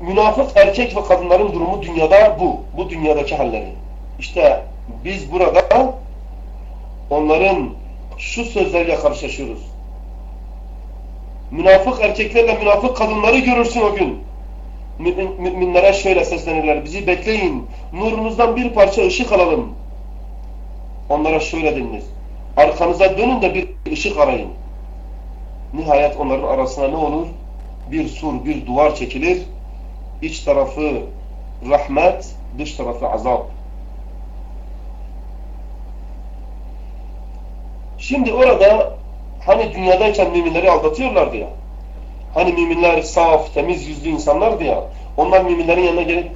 Münafık erkek ve kadınların durumu dünyada bu. Bu dünyadaki halleri. İşte biz burada onların şu sözlerle karşılaşıyoruz. Münafık erkeklerle münafık kadınları görürsün o gün. Mümin, müminlere şöyle seslenirler. Bizi bekleyin. Nurunuzdan bir parça ışık alalım. Onlara şöyle denir. Arkanıza dönün de bir ışık arayın. Nihayet onların arasına ne olur? Bir sur, bir duvar çekilir. İç tarafı rahmet, dış tarafı azap. Şimdi orada hani dünyadayken müminleri aldatıyorlardı ya. Hani müminler saf, temiz yüzlü insanlardı ya. Onlar müminlerin yanına gelip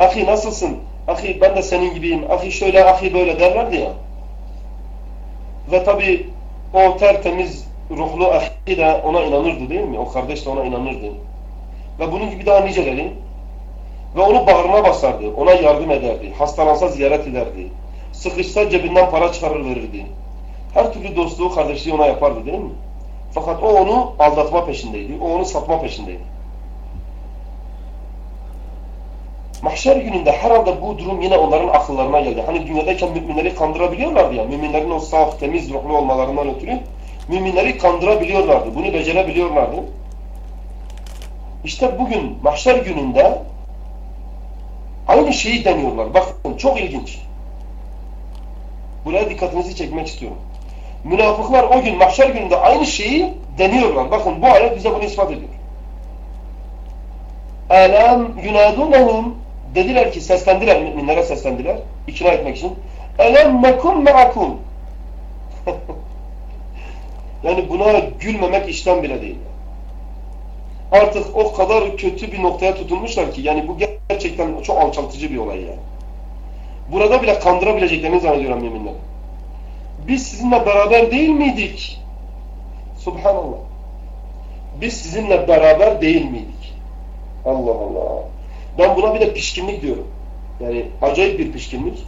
Ahi nasılsın? Ahi ben de senin gibiyim. Ahi şöyle, ahi böyle derlerdi ya. Ve tabi o tertemiz ruhlu ahi de ona inanırdı değil mi? O kardeş de ona inanırdı. Ve bunun gibi daha niceleri. Ve onu bağrına basardı. Ona yardım ederdi. Hastalansa ziyaret ederdi. Sıkışsa cebinden para çıkarır verirdi. Her türlü dostluğu, kardeşliği ona yapardı değil mi? Fakat o onu aldatma peşindeydi. O onu satma peşindeydi. Mahşer gününde herhalde bu durum yine onların akıllarına geldi. Hani dünyadayken müminleri kandırabiliyorlardı ya. Müminlerin o saf, temiz ruhlu olmalarından ötürü müminleri kandırabiliyorlardı. Bunu becerebiliyorlardı. İşte bugün mahşer gününde aynı şeyi deniyorlar. Bakın çok ilginç. Buraya dikkatinizi çekmek istiyorum. Münafıklar o gün mahşer gününde aynı şeyi deniyorlar. Bakın bu ayet bize bunu ispat ediyor. Elem yunadunehum dediler ki seslendiler müminlere seslendiler ikna etmek için. Elem mekum me'akum *laughs* yani buna gülmemek işten bile değil. Artık o kadar kötü bir noktaya tutulmuşlar ki yani bu gerçekten çok alçaltıcı bir olay yani. Burada bile kandırabileceklerini zannediyorum müminler. Biz sizinle beraber değil miydik? Subhanallah. Biz sizinle beraber değil miydik? Allah Allah. Ben buna bir de pişkinlik diyorum. Yani acayip bir pişkinlik.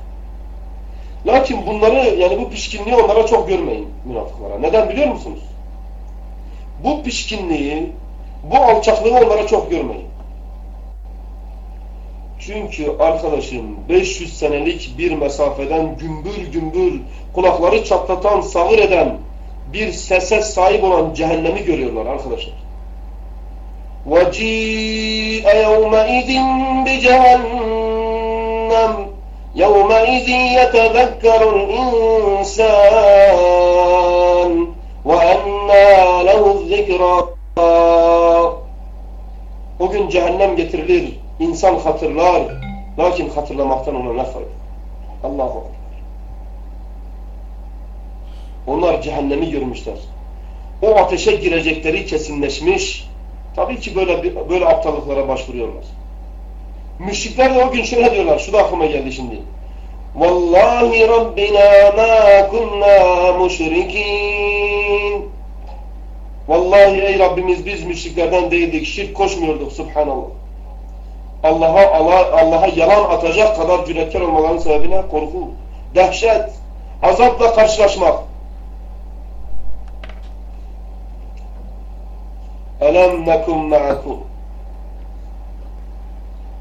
Lakin bunları yani bu pişkinliği onlara çok görmeyin münafıklara. Neden biliyor musunuz? Bu pişkinliği, bu alçaklığı onlara çok görmeyin. Çünkü arkadaşım 500 senelik bir mesafeden gümbür gümbür kulakları çatlatan, sağır eden bir sese sahip olan cehennemi görüyorlar arkadaşlar. وَجِيءَ يَوْمَئِذٍ بِجَهَنَّمْ يَوْمَئِذٍ يَتَذَكَّرُ الْإِنسَانِ وَأَنَّى لَهُ الذِّكْرَى o gün cehennem getirilir İnsan hatırlar. Lakin hatırlamaktan ona ne fayda? Allahu Onlar cehennemi görmüşler. O ateşe girecekleri kesinleşmiş. Tabii ki böyle böyle aptallıklara başvuruyorlar. Müşrikler de o gün şöyle diyorlar. Şu da aklıma geldi şimdi. Vallahi Rabbina ma kunna müşrikin. Vallahi ey Rabbimiz biz müşriklerden değildik. Şirk koşmuyorduk. Subhanallah. Allah'a Allah'a yalan atacak kadar cüretkar olmaların sebebine korku, dehşet, azapla karşılaşmak. Elem nekum ma'akum.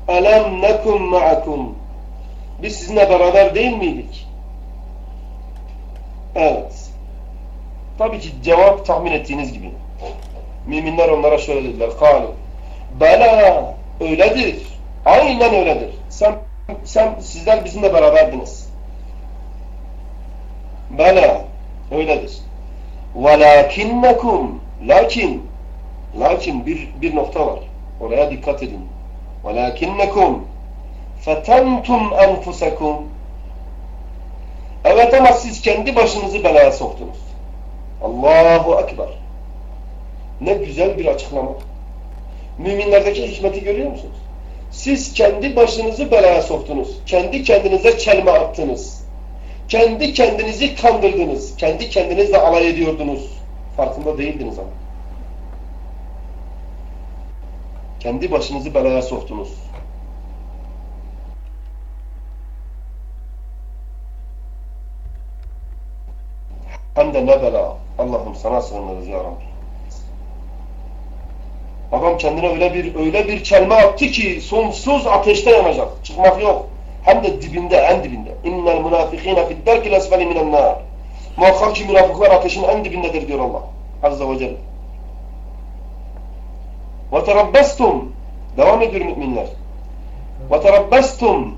Elem nekum ma'akum. Biz sizinle beraber değil miydik? Evet. Tabii ki cevap tahmin ettiğiniz gibi. Müminler onlara şöyle dediler. Kalu. Bela öyledir. Aynen öyledir. Sen, sen sizler bizimle beraberdiniz. Bela öyledir. Velakinnekum lakin lakin bir, bir nokta var. Oraya dikkat edin. Velakinnekum fetentum enfusekum Evet ama siz kendi başınızı belaya soktunuz. Allahu Ekber. Ne güzel bir açıklama. Müminlerdeki hikmeti görüyor musunuz? Siz kendi başınızı belaya soktunuz. Kendi kendinize çelme attınız. Kendi kendinizi kandırdınız. Kendi kendinizle alay ediyordunuz. Farkında değildiniz ama. Kendi başınızı belaya soktunuz. Hem de ne bela. Allah'ım sana sığınırız ya Rabbi. Adam kendine öyle bir öyle bir kelme attı ki sonsuz ateşte yanacak. Çıkmak yok. Hem de dibinde, en dibinde. İnnel münafikîne fidderkil esfeli minen nâr. Muhakkak ki münafıklar ateşin en dibindedir diyor Allah. Azze ve Celle. وَتَرَبَّسْتُمْ Devam ediyor müminler. وَتَرَبَّسْتُمْ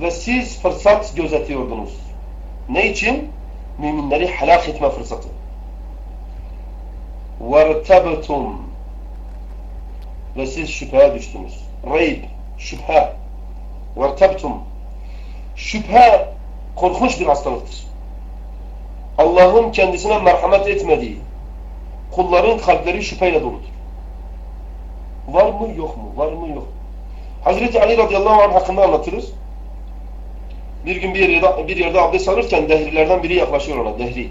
Ve siz fırsat gözetiyordunuz. Ne için? Müminleri helak etme fırsatı. وَارْتَبْتُمْ ve siz şüpheye düştünüz. Reyb, şüphe. Vertebtum. Şüphe korkunç bir hastalıktır. Allah'ın kendisine merhamet etmediği, kulların kalpleri şüpheyle doludur. Var mı yok mu? Var mı yok? Hazreti Ali radıyallahu anh hakkında anlatırız. Bir gün bir yerde, bir yerde abdest alırken dehrilerden biri yaklaşıyor ona. Dehri.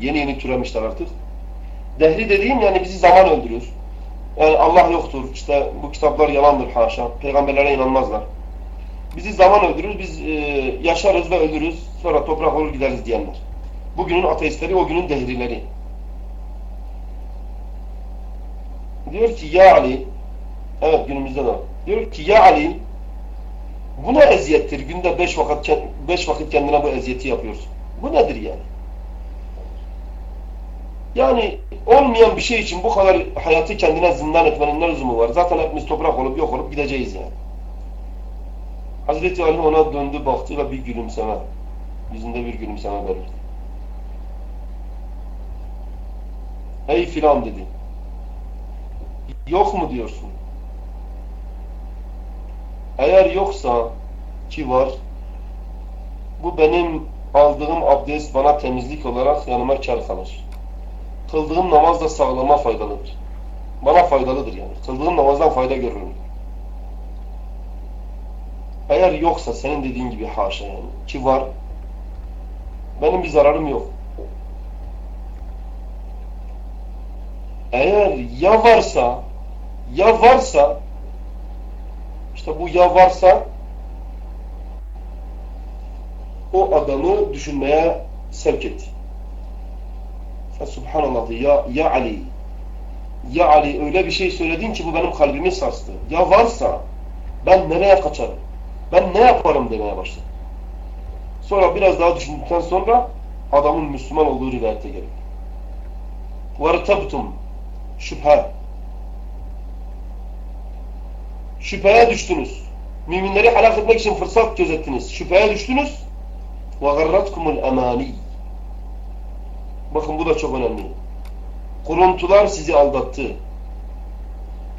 Yeni yeni türemişler artık. Dehri dediğim yani bizi zaman öldürüyor. Yani Allah yoktur. İşte bu kitaplar yalandır haşa. Peygamberlere inanmazlar. Bizi zaman öldürür. Biz e, yaşarız ve ölürüz. Sonra toprak olur gideriz diyenler. Bugünün ateistleri, o günün dehrileri. Diyor ki ya Ali evet günümüzde de diyor ki ya Ali bu ne eziyettir? Günde beş vakit, beş vakit kendine bu eziyeti yapıyorsun. Bu nedir yani? Yani olmayan bir şey için bu kadar hayatı kendine zindan etmenin ne lüzumu var? Zaten hepimiz toprak olup yok olup gideceğiz yani. Hazreti Ali ona döndü baktı ve bir gülümseme. Yüzünde bir gülümseme belirdi. Ey filan dedi. Yok mu diyorsun? Eğer yoksa ki var bu benim aldığım abdest bana temizlik olarak yanıma kar kalır. Kıldığım namaz da sağlama faydalıdır. Bana faydalıdır yani. Kıldığım namazdan fayda görürüm. Eğer yoksa senin dediğin gibi haşa yani ki var benim bir zararım yok. Eğer ya varsa ya varsa işte bu ya varsa o adamı düşünmeye sevk etti. Subhanallah ya, ya Ali ya Ali öyle bir şey söyledin ki bu benim kalbimi sarstı. Ya varsa ben nereye kaçarım? Ben ne yaparım demeye başladı. Sonra biraz daha düşündükten sonra adamın Müslüman olduğu rivayette gelir. وَرْتَبْتُمْ Şüphe. Şüpheye düştünüz. Müminleri helak etmek için fırsat gözettiniz. Şüpheye düştünüz. وَغَرَّتْكُمُ الْاَمَانِيِ Bakın bu da çok önemli. Kuruntular sizi aldattı.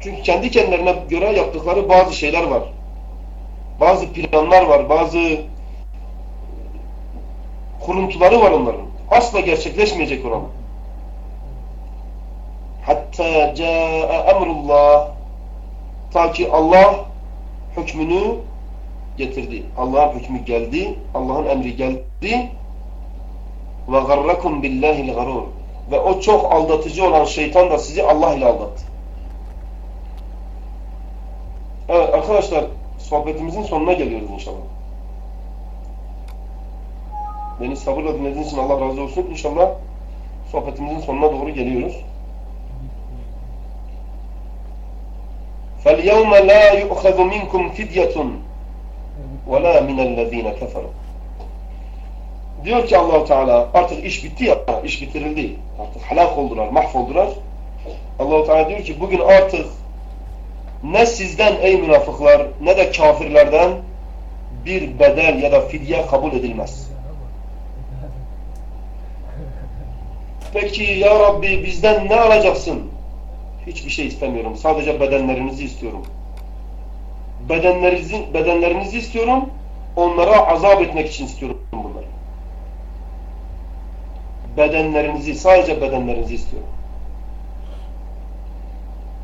Çünkü kendi kendilerine göre yaptıkları bazı şeyler var. Bazı planlar var, bazı kuruntuları var onların. Asla gerçekleşmeyecek olan. Hatta caa emrullah ta ki Allah hükmünü getirdi. Allah'ın hükmü geldi. Allah'ın emri geldi. Ve garrakum billahil garur. Ve o çok aldatıcı olan şeytan da sizi Allah ile aldattı. Evet arkadaşlar sohbetimizin sonuna geliyoruz inşallah. Beni sabırla dinlediğiniz için Allah razı olsun. İnşallah sohbetimizin sonuna doğru geliyoruz. فَالْيَوْمَ لَا يُؤْخَذُ مِنْكُمْ فِدْيَةٌ وَلَا مِنَ الَّذ۪ينَ كَفَرُوا Diyor ki Allahu Teala artık iş bitti ya, iş bitirildi. Artık helak oldular, mahvoldular. Allahu Teala diyor ki bugün artık ne sizden ey münafıklar ne de kafirlerden bir bedel ya da fidye kabul edilmez. Peki ya Rabbi bizden ne alacaksın? Hiçbir şey istemiyorum. Sadece bedenlerinizi istiyorum. Bedenlerinizi, bedenlerinizi istiyorum. Onlara azap etmek için istiyorum bunları. Bedenlerinizi, sadece bedenlerinizi istiyorum.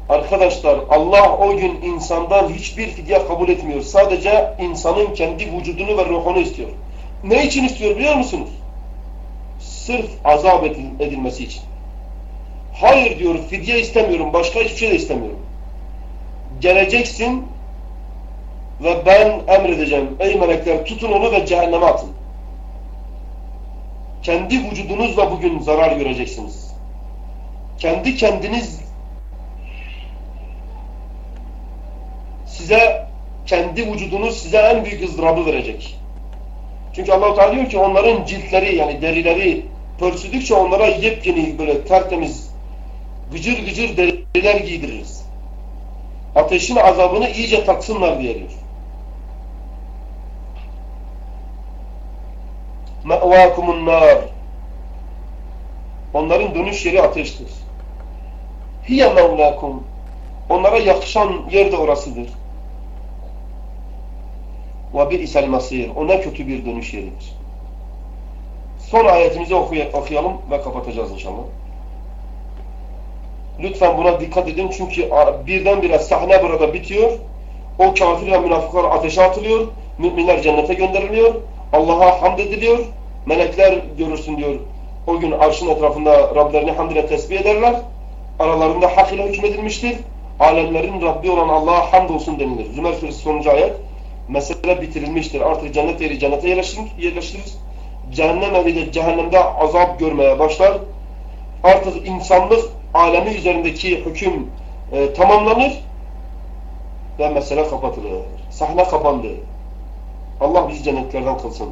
Arkadaşlar Allah o gün insandan hiçbir fidye kabul etmiyor. Sadece insanın kendi vücudunu ve ruhunu istiyor. Ne için istiyor biliyor musunuz? Sırf azap edilmesi için. Hayır diyor fidye istemiyorum. Başka hiçbir şey de istemiyorum. Geleceksin ve ben emredeceğim. Ey melekler tutun onu ve cehenneme atın. Kendi vücudunuzla bugün zarar göreceksiniz. Kendi kendiniz size kendi vücudunuz size en büyük ızdırabı verecek. Çünkü Allah Teala diyor ki onların ciltleri yani derileri pörsüdükçe onlara yepyeni böyle tertemiz gıcır gıcır deriler giydiririz. Ateşin azabını iyice taksınlar diye diyor. Me'vâkumun nar. Onların dönüş yeri ateştir. Hiye mevlâkum. Onlara yakışan yer de orasıdır. Ve bi'sel masir. O ne kötü bir dönüş yeridir. Son ayetimizi okuyalım ve kapatacağız inşallah. Lütfen buna dikkat edin çünkü birdenbire sahne burada bitiyor. O kafir ve münafıklar ateşe atılıyor. Müminler cennete gönderiliyor. Allah'a hamd ediliyor. Melekler görürsün diyor. O gün arşın etrafında Rablerini hamd ile tesbih ederler. Aralarında hak ile hükmedilmiştir. Alemlerin Rabbi olan Allah'a hamd olsun denilir. Zümer suresi sonuncu ayet. Mesele bitirilmiştir. Artık cennet yeri cennete yerleştirir. Cehennem ehli de cehennemde azap görmeye başlar. Artık insanlık alemi üzerindeki hüküm e, tamamlanır ve mesele kapatılır. Sahne kapandı. Allah bizi cennetlerden kılsın.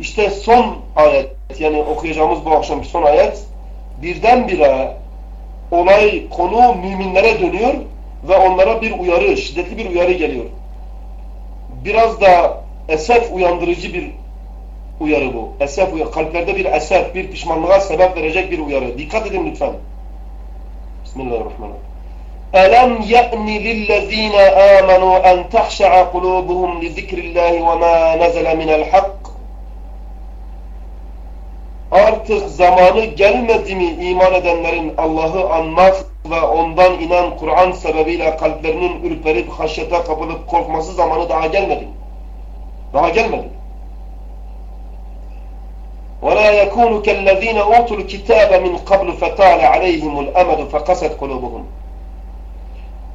İşte son ayet yani okuyacağımız bu akşamki son ayet birdenbire olay konu müminlere dönüyor ve onlara bir uyarı, şiddetli bir uyarı geliyor. Biraz da esef uyandırıcı bir uyarı bu. Esef uyarı. Kalplerde bir esef, bir pişmanlığa sebep verecek bir uyarı. Dikkat edin lütfen. Bismillahirrahmanirrahim. ألم يأن للذين آمنوا أن تخشع قلوبهم لذكر الله وما نزل من الحق Artık zamanı gelmedi mi iman edenlerin Allah'ı anmak ve ondan inen Kur'an sebebiyle kalplerinin ürperip haşyete kapılıp korkması zamanı daha gelmedi. Daha gelmedi. وَلَا يَكُونُ كَالَّذ۪ينَ اُوتُوا الْكِتَابَ مِنْ قَبْلُ فَتَالَ عَلَيْهِمُ الْأَمَدُ فَقَسَتْ قُلُوبُهُمْ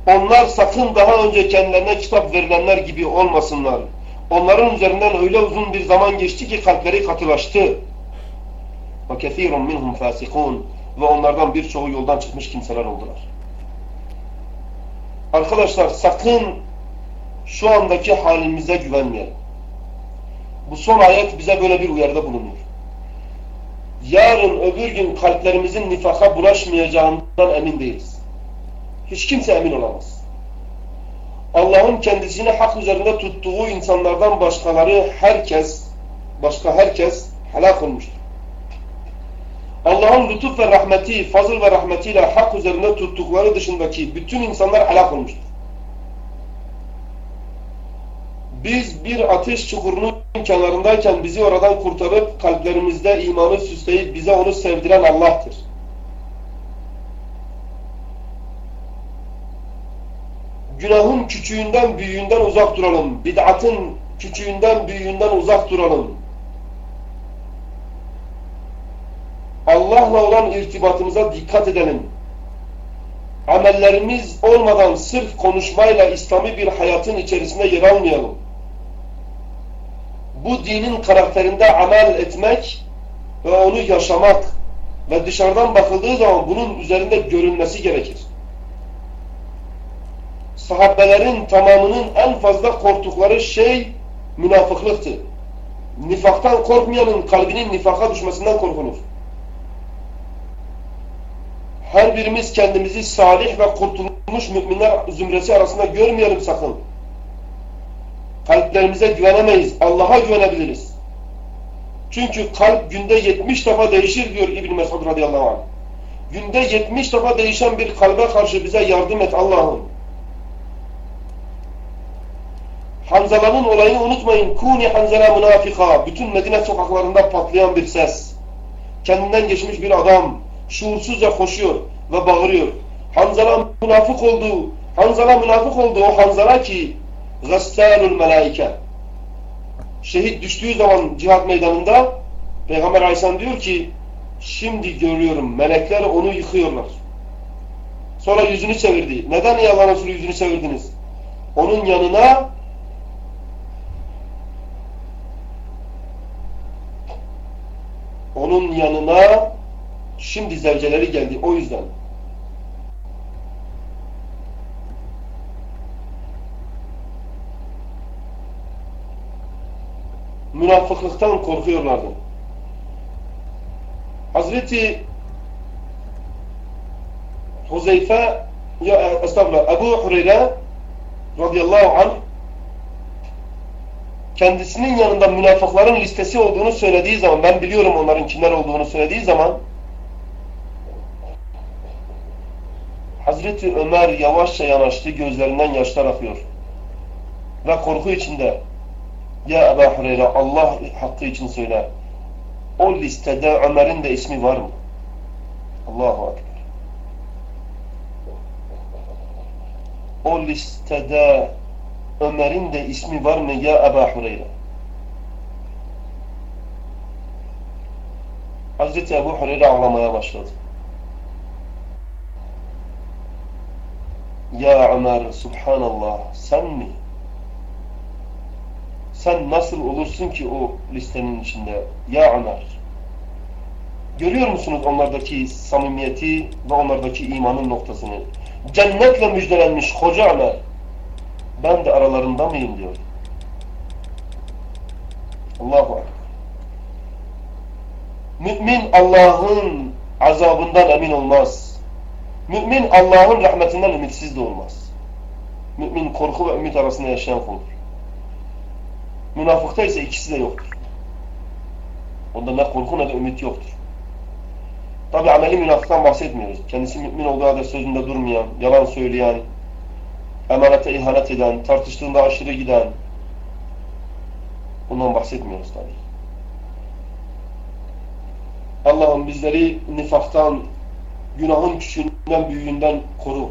Onlar sakın daha önce kendilerine kitap verilenler gibi olmasınlar. Onların üzerinden öyle uzun bir zaman geçti ki kalpleri katılaştı. وَكَثِيرٌ مِنْهُمْ فَاسِقُونَ Ve onlardan birçoğu yoldan çıkmış kimseler oldular. Arkadaşlar sakın şu andaki halimize güvenmeyelim. Bu son ayet bize böyle bir uyarıda bulunuyor. Yarın öbür gün kalplerimizin nifaka bulaşmayacağından emin değiliz. Hiç kimse emin olamaz. Allah'ın kendisini hak üzerinde tuttuğu insanlardan başkaları herkes, başka herkes helak olmuştur. Allah'ın lütuf ve rahmeti, fazıl ve rahmetiyle hak üzerinde tuttukları dışındaki bütün insanlar helak olmuştur. Biz bir ateş çukurunun kenarındayken bizi oradan kurtarıp kalplerimizde imanı süsleyip bize onu sevdiren Allah'tır. Günahın küçüğünden büyüğünden uzak duralım. Bid'atın küçüğünden büyüğünden uzak duralım. Allah'la olan irtibatımıza dikkat edelim. Amellerimiz olmadan sırf konuşmayla İslami bir hayatın içerisinde yer almayalım. Bu dinin karakterinde amel etmek ve onu yaşamak ve dışarıdan bakıldığı zaman bunun üzerinde görünmesi gerekir. Sahabelerin tamamının en fazla korktukları şey münafıklıktı. Nifaktan korkmayanın kalbinin nifaka düşmesinden korkunur her birimiz kendimizi salih ve kurtulmuş müminler zümresi arasında görmeyelim sakın. Kalplerimize güvenemeyiz. Allah'a güvenebiliriz. Çünkü kalp günde 70 defa değişir diyor İbn Mesud radıyallahu anh. Günde 70 defa değişen bir kalbe karşı bize yardım et Allah'ım. Hanzala'nın olayını unutmayın. Kuni Hanzala münafika. Bütün Medine sokaklarında patlayan bir ses. Kendinden geçmiş bir adam şuursuzca koşuyor ve bağırıyor. Hanzala münafık oldu. Hanzala münafık oldu. O Hanzala ki gassalul melaike. şehit düştüğü zaman cihat meydanında Peygamber Aleyhisselam diyor ki şimdi görüyorum melekler onu yıkıyorlar. Sonra yüzünü çevirdi. Neden ya Allah Resulü yüzünü çevirdiniz? Onun yanına onun yanına şimdi zevceleri geldi. O yüzden. Münafıklıktan korkuyorlardı. Hazreti Huzeyfe ya estağfurullah Ebu Hureyre radıyallahu anh kendisinin yanında münafıkların listesi olduğunu söylediği zaman ben biliyorum onların kimler olduğunu söylediği zaman Hazreti Ömer yavaşça yanaştı gözlerinden yaşlar akıyor ve korku içinde ya Ebu Hureyre Allah hakkı için söyle o listede Ömer'in de ismi var mı? Allahu Akbar o listede Ömer'in de ismi var mı ya Ebu Hureyre? Hazreti Ebu Hureyre ağlamaya başladı. Ya Ömer, Subhanallah, sen mi? Sen nasıl olursun ki o listenin içinde? Ya Ömer. Görüyor musunuz onlardaki samimiyeti ve onlardaki imanın noktasını? cennetle müjdelenmiş koca Ömer ben de aralarında mıyım diyor. Allahu Akbar. Mümin Allah'ın azabından emin olmaz. Mümin Allah'ın rahmetinden ümitsiz de olmaz. Mümin korku ve ümit arasında yaşayan kuldur. Münafıkta ise ikisi de yoktur. Onda ne korku ne de ümit yoktur. Tabi ameli münafıktan bahsetmiyoruz. Kendisi mümin olduğu halde sözünde durmayan, yalan söyleyen, emanete ihanet eden, tartıştığında aşırı giden, bundan bahsetmiyoruz tabi. Allah'ım bizleri nifaktan, günahın küçüğünden, büyüğünden koru.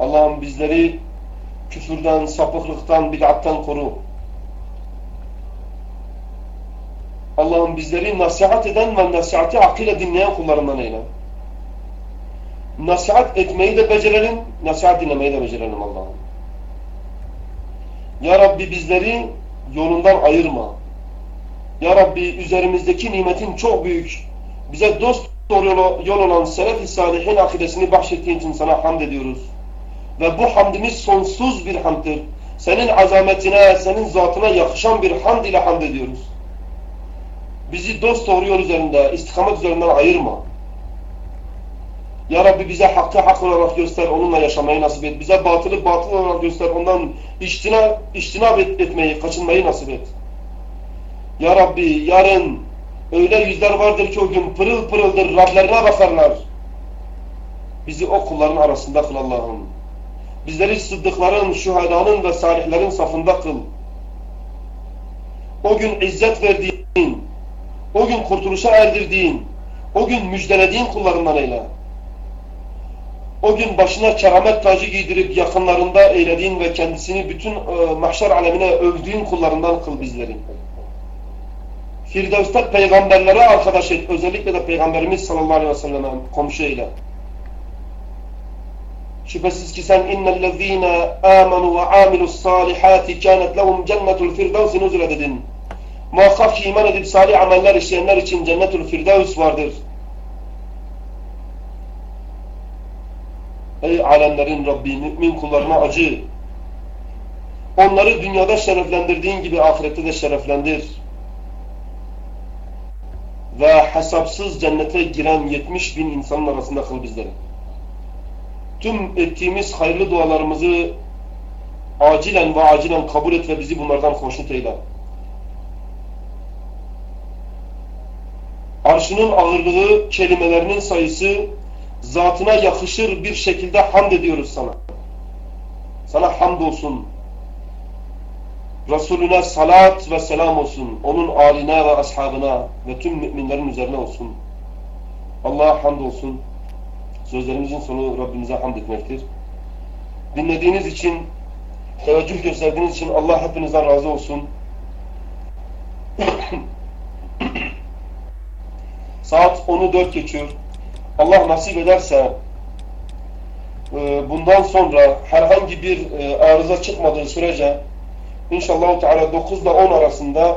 Allah'ım bizleri küfürden, sapıklıktan, bid'attan koru. Allah'ım bizleri nasihat eden ve nasihati akıyla dinleyen kullarından eyle. Nasihat etmeyi de becerelim, nasihat dinlemeyi de becerelim Allah'ım. Ya Rabbi bizleri yolundan ayırma. Ya Rabbi üzerimizdeki nimetin çok büyük. Bize dost doğru yol olan selef-i salihin akidesini bahşettiğin için sana hamd ediyoruz. Ve bu hamdimiz sonsuz bir hamdır. Senin azametine, senin zatına yakışan bir hamd ile hamd ediyoruz. Bizi dost doğru yol üzerinde, istikamet üzerinden ayırma. Ya Rabbi bize hakkı hak olarak göster, onunla yaşamayı nasip et. Bize batılı batıl olarak göster, ondan iştina, iştinab et, etmeyi, kaçınmayı nasip et. Ya Rabbi yarın öyle yüzler vardır ki o gün pırıl pırıldır, Rablerine bakarlar. Bizi o kulların arasında kıl Allah'ım. Bizleri sıddıkların, şuhadanın ve salihlerin safında kıl. O gün izzet verdiğin, o gün kurtuluşa erdirdiğin, o gün müjdelediğin kullarından eyle. O gün başına keramet tacı giydirip yakınlarında eylediğin ve kendisini bütün e, mahşer alemine övdüğün kullarından kıl bizleri. Firdevs'te peygamberlere arkadaş et. Özellikle de Peygamberimiz sallallahu aleyhi ve selleme komşu eyle. Şüphesiz ki sen innellezîne âmenû ve âmilu's-sâlihâti kânet lehum cennetul firdevsi nuzule dedin. Muhakkak ki iman edip salih ameller işleyenler için cennetül firdevs vardır. Ey alemlerin Rabbi mümin kullarına acı. Onları dünyada şereflendirdiğin gibi ahirette de şereflendir. Ve hesapsız cennete giren 70 bin insanın arasında kıl bizleri. Tüm ettiğimiz hayırlı dualarımızı acilen ve acilen kabul et ve bizi bunlardan hoşnut eyle. Arşının ağırlığı, kelimelerinin sayısı zatına yakışır bir şekilde hamd ediyoruz sana. Sana hamd olsun. Resulüne salat ve selam olsun. Onun aline ve ashabına ve tüm müminlerin üzerine olsun. Allah'a hamd olsun. Sözlerimizin sonu Rabbimize hamd etmektir. Dinlediğiniz için Teveccüh gösterdiğiniz için Allah hepinizden razı olsun. *coughs* Saat 10'u 4 geçiyor. Allah nasip ederse e, bundan sonra herhangi bir e, arıza çıkmadığı sürece inşallah Teala 9 ile 10 arasında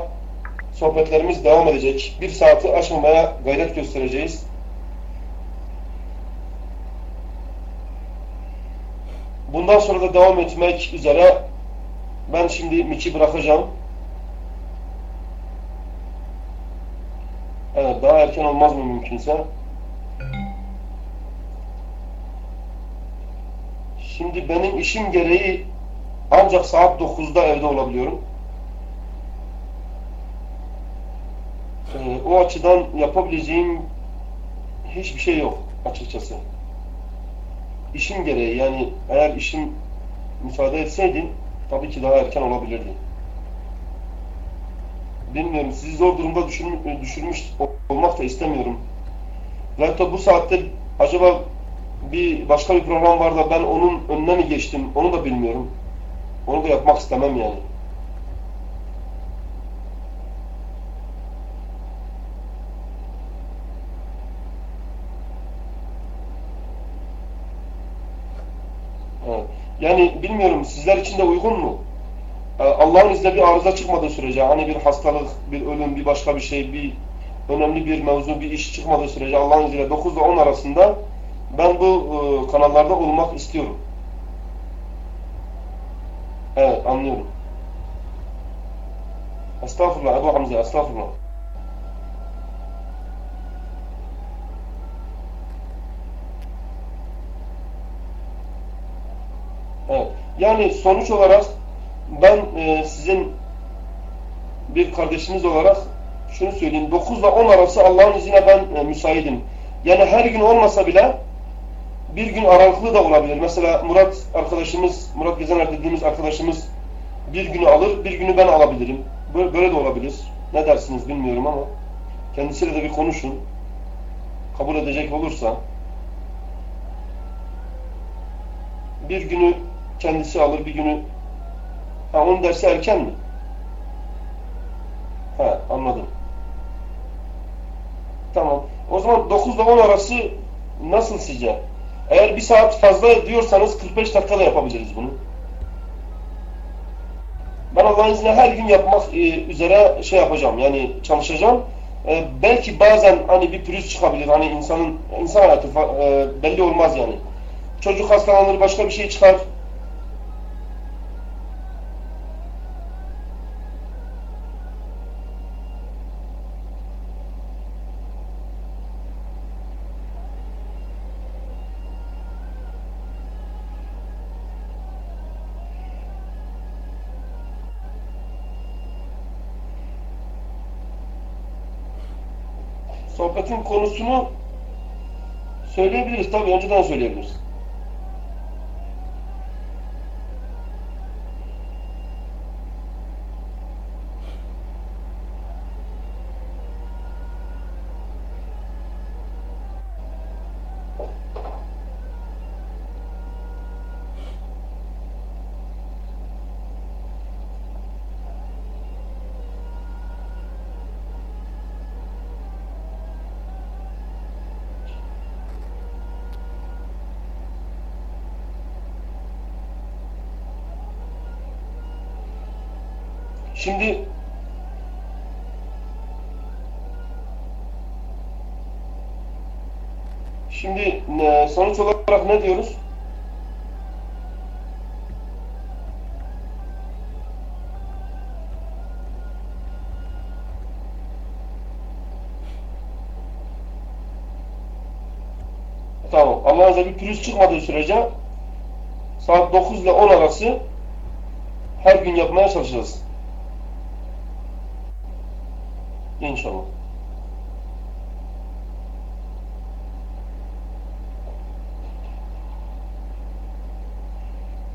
sohbetlerimiz devam edecek. Bir saati aşmamaya gayret göstereceğiz. Bundan sonra da devam etmek üzere ben şimdi miki bırakacağım. Evet, daha erken olmaz mı mümkünse? Şimdi benim işim gereği ancak saat 9'da evde olabiliyorum. Ee, o açıdan yapabileceğim hiçbir şey yok açıkçası. İşim gereği yani eğer işim müsaade etseydi tabii ki daha erken olabilirdi. Bilmiyorum sizi zor durumda düşürmüş, düşürmüş olmak da istemiyorum. Veyahut da bu saatte acaba bir başka bir program var da ben onun önüne mi geçtim onu da bilmiyorum. Onu da yapmak istemem yani. Yani bilmiyorum sizler için de uygun mu? Ee, Allah'ın izniyle bir arıza çıkmadığı sürece hani bir hastalık, bir ölüm, bir başka bir şey, bir önemli bir mevzu, bir iş çıkmadığı sürece Allah'ın izniyle 9 ile 10 arasında ben bu e, kanallarda olmak istiyorum. Evet anlıyorum. Estağfurullah Ebu Hamza, estağfurullah. Evet. Yani sonuç olarak ben e, sizin bir kardeşiniz olarak şunu söyleyeyim. 9 ile 10 arası Allah'ın izniyle ben e, müsaitim. Yani her gün olmasa bile bir gün aralıklı da olabilir. Mesela Murat arkadaşımız, Murat Gezener dediğimiz arkadaşımız bir günü alır, bir günü ben alabilirim. Böyle, böyle de olabilir. Ne dersiniz bilmiyorum ama kendisiyle de bir konuşun. Kabul edecek olursa bir günü kendisi alır, bir günü ha onun dersi erken mi? Ha anladım. Tamam. O zaman 9 ile 10 arası nasıl sizce? Eğer bir saat fazla diyorsanız 45 dakikada yapabiliriz bunu. Ben Allah'ın izniyle her gün yapmak e, üzere şey yapacağım. Yani çalışacağım. E, belki bazen hani bir pürüz çıkabilir. Hani insanın insan hayatı e, belli olmaz yani. Çocuk hastalanır, başka bir şey çıkar. Sohbetin konusunu söyleyebiliriz. Tabii önceden söyleyebiliriz. Şimdi Şimdi e, sonuç olarak ne diyoruz? Tamam. Allah'ın bir pürüz çıkmadığı sürece saat 9 ile 10 arası her gün yapmaya çalışacağız. İnşallah.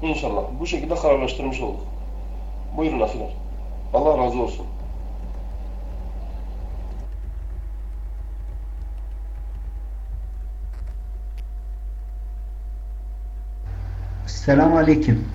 İnşallah. Bu şekilde kararlaştırmış olduk. Buyurun afiler. Allah razı olsun. Selamun Aleyküm.